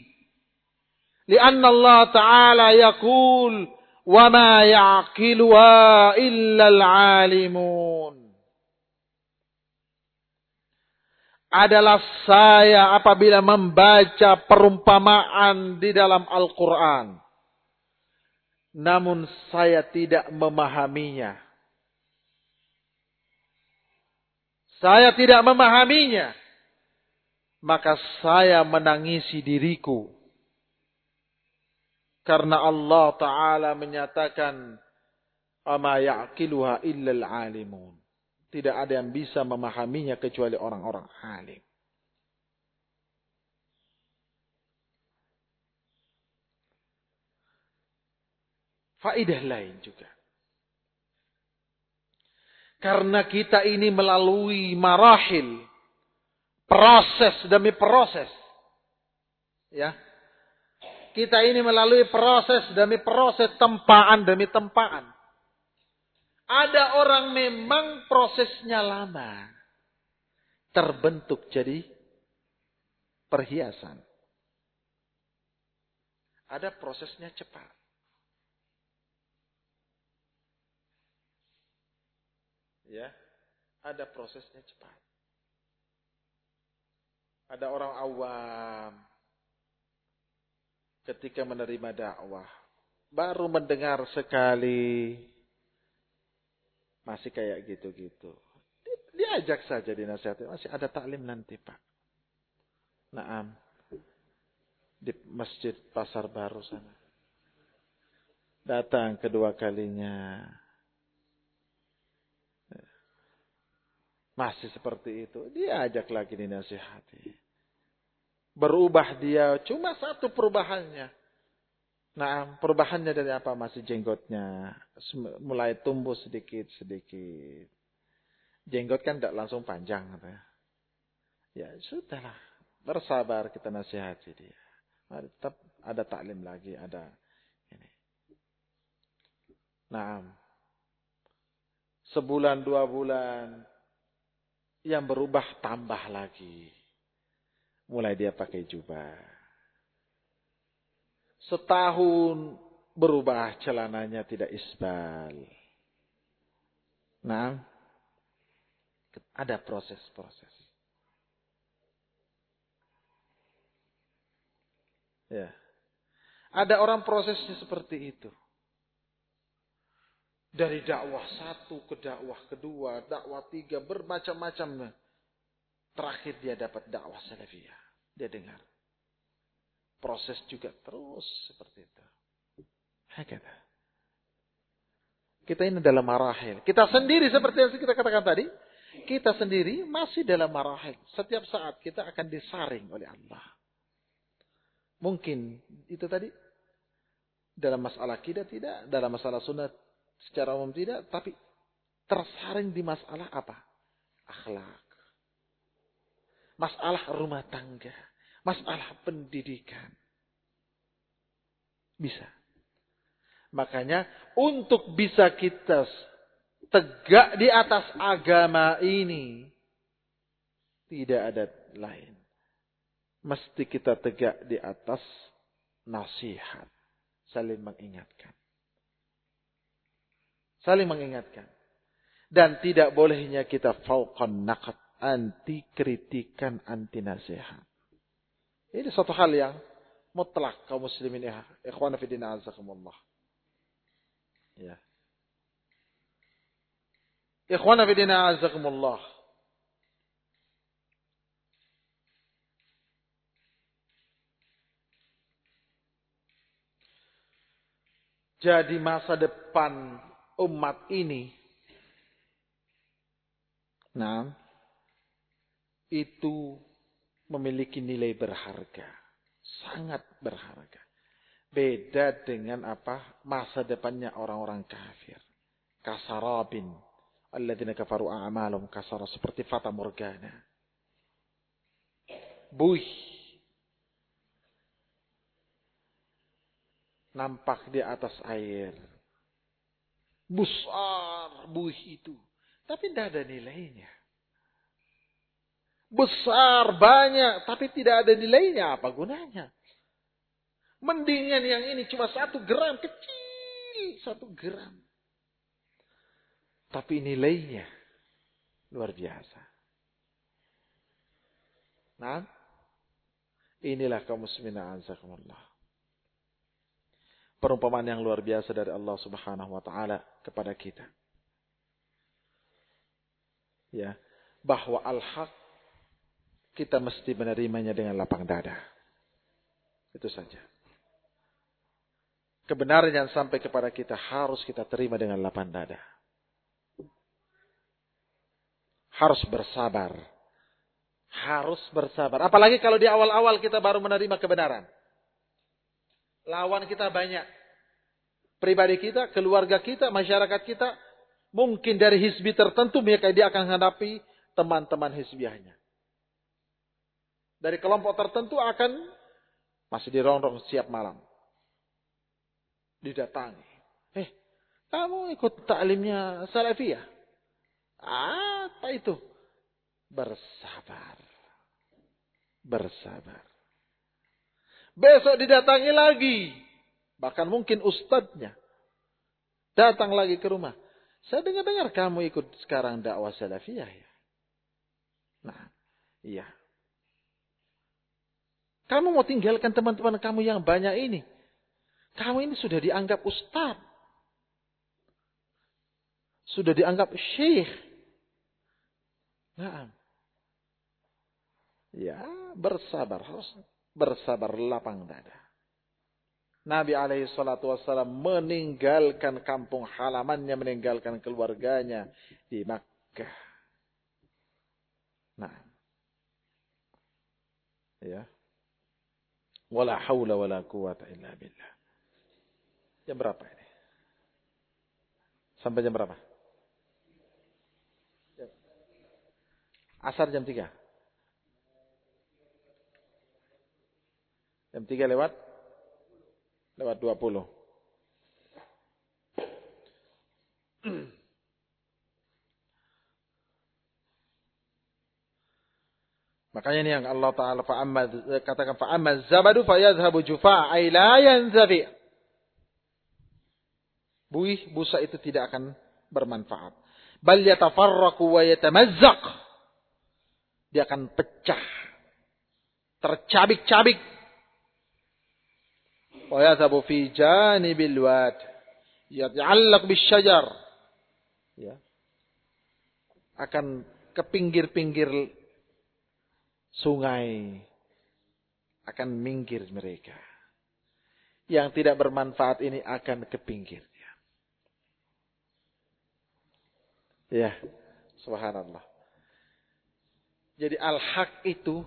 Lianna Allah ta'ala yaqul wa ma ya'qiluha illa al-alimun. Adalah saya apabila membaca perumpamaan di dalam Al-Qur'an. Namun saya tidak memahaminya. Saya tidak memahaminya. Maka saya menangisi diriku karena Allah Ta'ala menyatakan, Ama ya'kiluha illal alimun. Tidak ada yang bisa memahaminya kecuali orang-orang alim. Faidah lain juga. Karena kita ini melalui marahil. Proses demi proses. Ya kita ini melalui proses demi proses, tempaan demi tempaan. Ada orang memang prosesnya lama. Terbentuk jadi perhiasan. Ada prosesnya cepat. Ya, ada prosesnya cepat. Ada orang awam, ketika menerima dakwah. Baru mendengar sekali. Masih kayak gitu-gitu. Diajak saja dinasihati. Masih ada taklim nanti Pak. Naam. Di masjid pasar baru sana. Datang kedua kalinya. Masih seperti itu. Diajak lagi dinasihati. Berubah dia cuma satu perubahannya. Nah, perubahannya dari apa? Masih jenggotnya. Mulai tumbuh sedikit-sedikit. Jenggot kan tidak langsung panjang. Ya sudahlah. Bersabar kita nasihati dia. Tetap ada taklim lagi. Ada Nah, sebulan dua bulan yang berubah tambah lagi. Mulai dia pakai jubah. Setahun berubah celananya tidak isbal. Nah, ada proses-proses. Ya. Ada orang prosesnya seperti itu. Dari dakwah satu ke dakwah kedua, dakwah tiga, bermacam-macam. Terakhir dia dapat dakwah salafiyah. Dia dengar. Proses juga terus seperti itu. Hakata. Kita ini dalam marahil. Kita sendiri seperti yang kita katakan tadi. Kita sendiri masih dalam marahil. Setiap saat kita akan disaring oleh Allah. Mungkin itu tadi dalam masalah kita tidak, dalam masalah sunat secara umum tidak, tapi tersaring di masalah apa? Akhlak. Masalah rumah tangga, masalah pendidikan. Bisa. Makanya untuk bisa kita tegak di atas agama ini tidak ada lain mesti kita tegak di atas nasihat. Saling mengingatkan. Saling mengingatkan. Dan tidak bolehnya kita fauqan nakat. Anti kritikan, anti nasihat. Ini satu hal yang mutlak kaum muslimin ya. Ikhwan fidina azakumullah. Ya. Ikhwan fidina azakumullah. jadi masa depan umat ini. Nah, itu memiliki nilai berharga, sangat berharga. Beda dengan apa masa depannya orang-orang kafir. Kasarabin. Alladzina kafaru a'malum kasara. Seperti fata morgana. Buih nampak di atas air. Besar buih itu. Tapi tidak ada nilainya. Besar, banyak, tapi tidak ada nilainya. Apa gunanya? Mendingan yang ini cuma satu gram, kecil. Satu gram. Tapi nilainya luar biasa. Nah, inilah kaum muslimin azakumullah perumpamaan yang luar biasa dari Allah Subhanahu wa taala kepada kita. Ya, bahwa al-haq kita mesti menerimanya dengan lapang dada. Itu saja. Kebenaran yang sampai kepada kita harus kita terima dengan lapang dada. Harus bersabar. Harus bersabar. Apalagi kalau di awal-awal kita baru menerima kebenaran. Lawan kita banyak. Pribadi kita, keluarga kita, masyarakat kita. Mungkin dari hizbi tertentu mereka dia akan menghadapi teman-teman hizbiahnya. Dari kelompok tertentu akan masih dirongrong siap malam. Didatangi. Eh, kamu ikut taklimnya salafiyah? Apa itu? Bersabar. Bersabar. Besok didatangi lagi. Bahkan mungkin ustadznya. Datang lagi ke rumah. Saya dengar-dengar kamu ikut sekarang dakwah salafiyah ya. Nah, iya. Kamu mau tinggalkan teman-teman kamu yang banyak ini. Kamu ini sudah dianggap ustadz. Sudah dianggap syekh. Nah. Ya, bersabar. Harus bersabar lapang dada. Nabi alaihi salatu wassalam meninggalkan kampung halamannya, meninggalkan keluarganya di Makkah. Nah. Ya. Wala haula wala quwata illa billah. Jam berapa ini? Sampai jam berapa? Asar jam 3. Jam 3 lewat lewat 20. Makanya ini yang Allah Ta'ala fa'amma, eh, katakan fa'amma zabadu fa'yadhabu jufa ay la yanzafi. Buih, busa itu tidak akan bermanfaat. Bal yatafarraku wa yatamazzaq. Dia akan pecah. Tercabik-cabik Yadhabu fi janibil wad. Yata'allaq bisyajar. Ya. Akan ke pinggir-pinggir sungai akan minggir mereka. Yang tidak bermanfaat ini akan ke pinggirnya. Ya, subhanallah. Jadi al-haq itu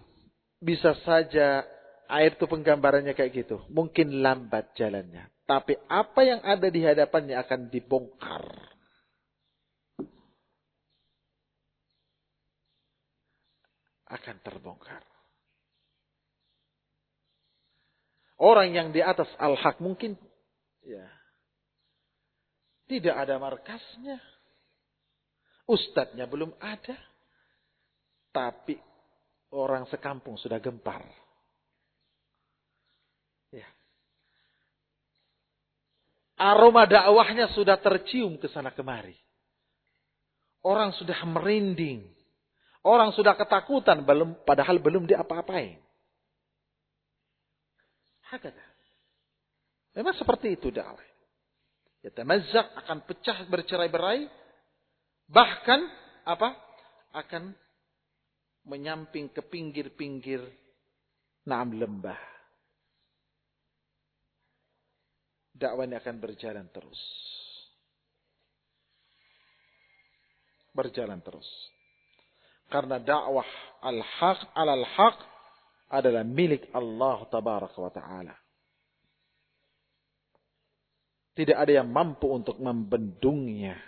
bisa saja air itu penggambarannya kayak gitu. Mungkin lambat jalannya. Tapi apa yang ada di hadapannya akan dibongkar. akan terbongkar. Orang yang di atas al-haq mungkin ya tidak ada markasnya. Ustadznya belum ada. Tapi orang sekampung sudah gempar. Aroma dakwahnya sudah tercium ke sana kemari. Orang sudah merinding. Orang sudah ketakutan belum padahal belum diapa-apain. Hakata. Memang seperti itu dakwah. Ya tamazzak akan pecah bercerai-berai. Bahkan apa? Akan menyamping ke pinggir-pinggir naam lembah. Dakwah ini akan berjalan terus. Berjalan terus. Karena dakwah al-haq al-haq adalah milik Allah tabaraka wa ta'ala. Tidak ada yang mampu untuk membendungnya.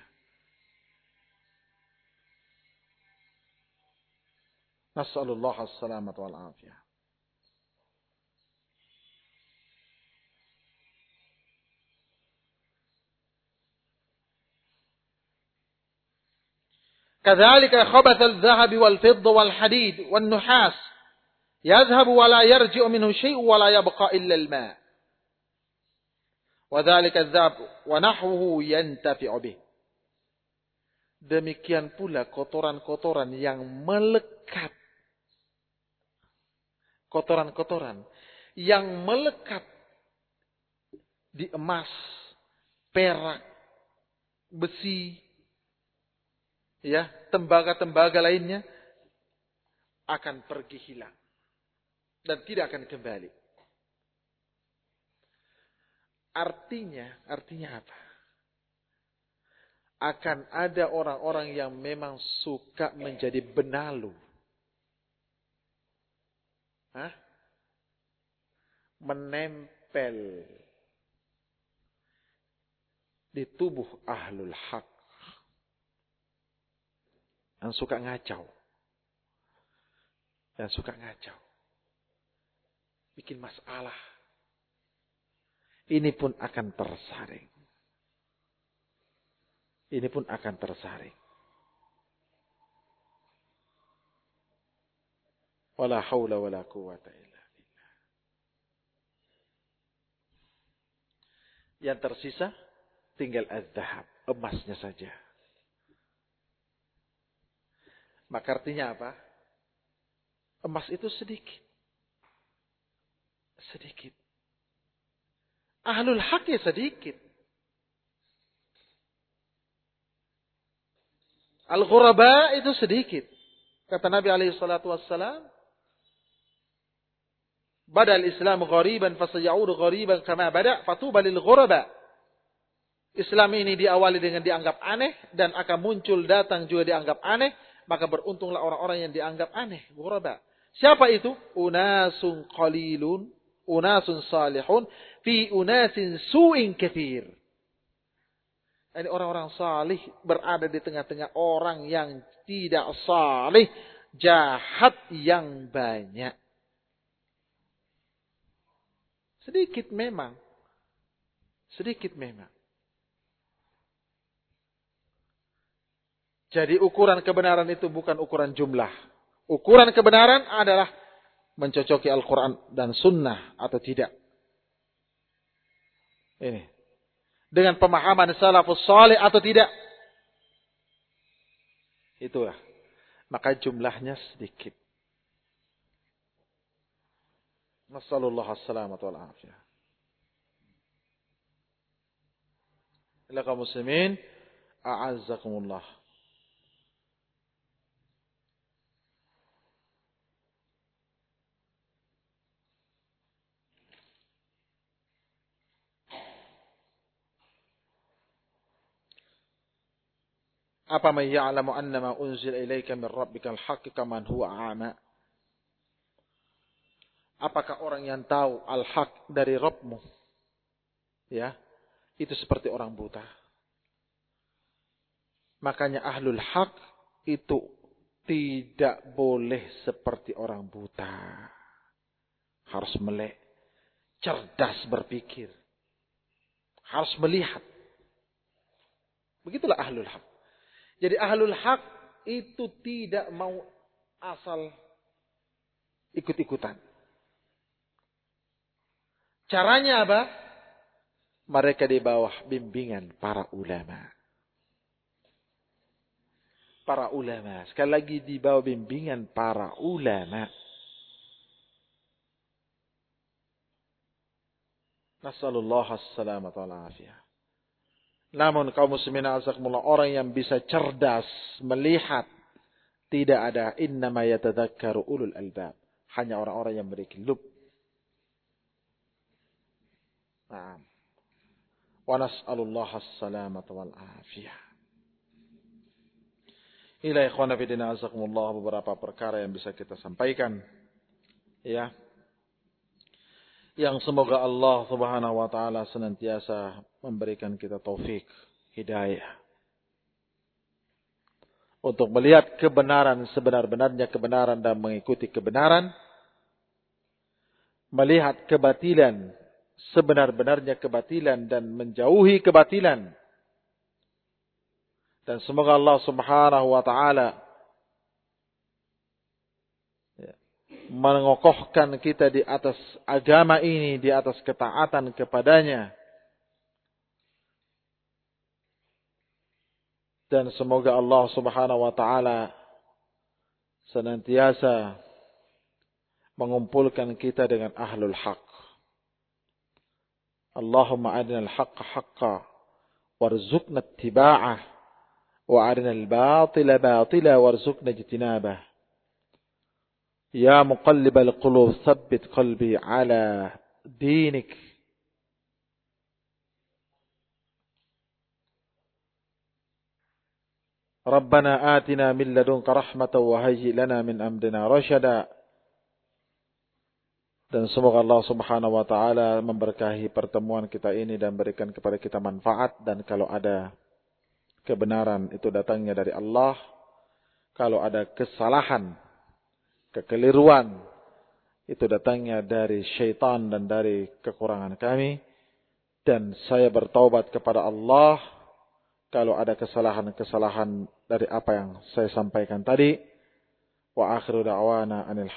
Nas'alullah as-salamat afiyah. كذلك خبث الذهب والفضة والحديد والنحاس. يذهب ولا يرجع منه شيء ولا يبقى إلا الماء. وذلك الذهب ونحوه ينتفع به. Demikian pula kotoran-kotoran yang melekat. Kotoran-kotoran yang melekat di emas, perak, besi, ya, tembaga-tembaga lainnya akan pergi hilang dan tidak akan kembali. Artinya, artinya apa? Akan ada orang-orang yang memang suka menjadi benalu. Hah? Menempel di tubuh ahlul haq yang suka ngacau. Yang suka ngacau. Bikin masalah. Ini pun akan tersaring. Ini pun akan tersaring. Wala hawla wala quwata illa billah. Yang tersisa tinggal az-zahab, emasnya saja. Maka artinya apa? Emas itu sedikit. Sedikit. Ahlul ya sedikit. Al-ghuraba itu sedikit. Kata Nabi alaihi salatu wassalam, Bada al-Islam ghariban fasayaudu ghariban kama bada fatuba lil ghuraba. Islam ini diawali dengan dianggap aneh dan akan muncul datang juga dianggap aneh maka beruntunglah orang-orang yang dianggap aneh, ghuraba. Siapa itu? Unasun qalilun, unasun salihun, fi unasin su'in kathir. Ini orang-orang salih berada di tengah-tengah orang yang tidak salih, jahat yang banyak. Sedikit memang. Sedikit memang. Jadi ukuran kebenaran itu bukan ukuran jumlah. Ukuran kebenaran adalah mencocoki Al-Quran dan Sunnah atau tidak. Ini. Dengan pemahaman salafus salih atau tidak. Itulah. Maka jumlahnya sedikit. Nasallallahu alaihi wal afiyah. Muslimin, a'azzakumullah. Apa man ya'lamu annama unzil ilaika min rabbikal haqqi kaman huwa a'ma? Apakah orang yang tahu al-haq dari Rabbmu? Ya, itu seperti orang buta. Makanya ahlul haq itu tidak boleh seperti orang buta. Harus melek, cerdas berpikir. Harus melihat. Begitulah ahlul haq. Jadi ahlul hak itu tidak mau asal ikut-ikutan. Caranya apa? Mereka di bawah bimbingan para ulama. Para ulama. Sekali lagi di bawah bimbingan para ulama. Nasallallahu alaihi wa namun kaum muslimin azakumullah orang yang bisa cerdas melihat tidak ada innama yatadzakkaru ulul albab. Hanya orang-orang yang memiliki lub. Naam. Wa nas'alullah as-salamata wal afiyah. Ila ikhwana azakumullah beberapa perkara yang bisa kita sampaikan. Ya. Yang semoga Allah subhanahu wa ta'ala senantiasa memberikan kita taufik, hidayah. Untuk melihat kebenaran sebenar-benarnya kebenaran dan mengikuti kebenaran. Melihat kebatilan sebenar-benarnya kebatilan dan menjauhi kebatilan. Dan semoga Allah subhanahu wa ta'ala mengokohkan kita di atas agama ini, di atas ketaatan kepadanya. Dan semoga Allah subhanahu wa ta'ala senantiasa mengumpulkan kita dengan ahlul haq. Allahumma adina al-haqqa haqqa warzuqna ittiba'ah wa adina al-batila batila warzuqna jitinabah. Ya muqallibal qulub thabbit qalbi ala dinik. ربنا آتنا من لدنك رحمة وهيئ لنا من أمرنا رشدا dan semoga Allah Subhanahu wa taala memberkahi pertemuan kita ini dan berikan kepada kita manfaat dan kalau ada kebenaran itu datangnya dari Allah kalau ada kesalahan kekeliruan itu datangnya dari syaitan dan dari kekurangan kami dan saya bertaubat kepada Allah kalau ada kesalahan-kesalahan dari apa yang saya sampaikan tadi. Wa akhiru da'wana anil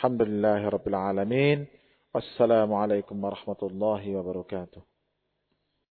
rabbil alamin. Wassalamualaikum warahmatullahi wabarakatuh.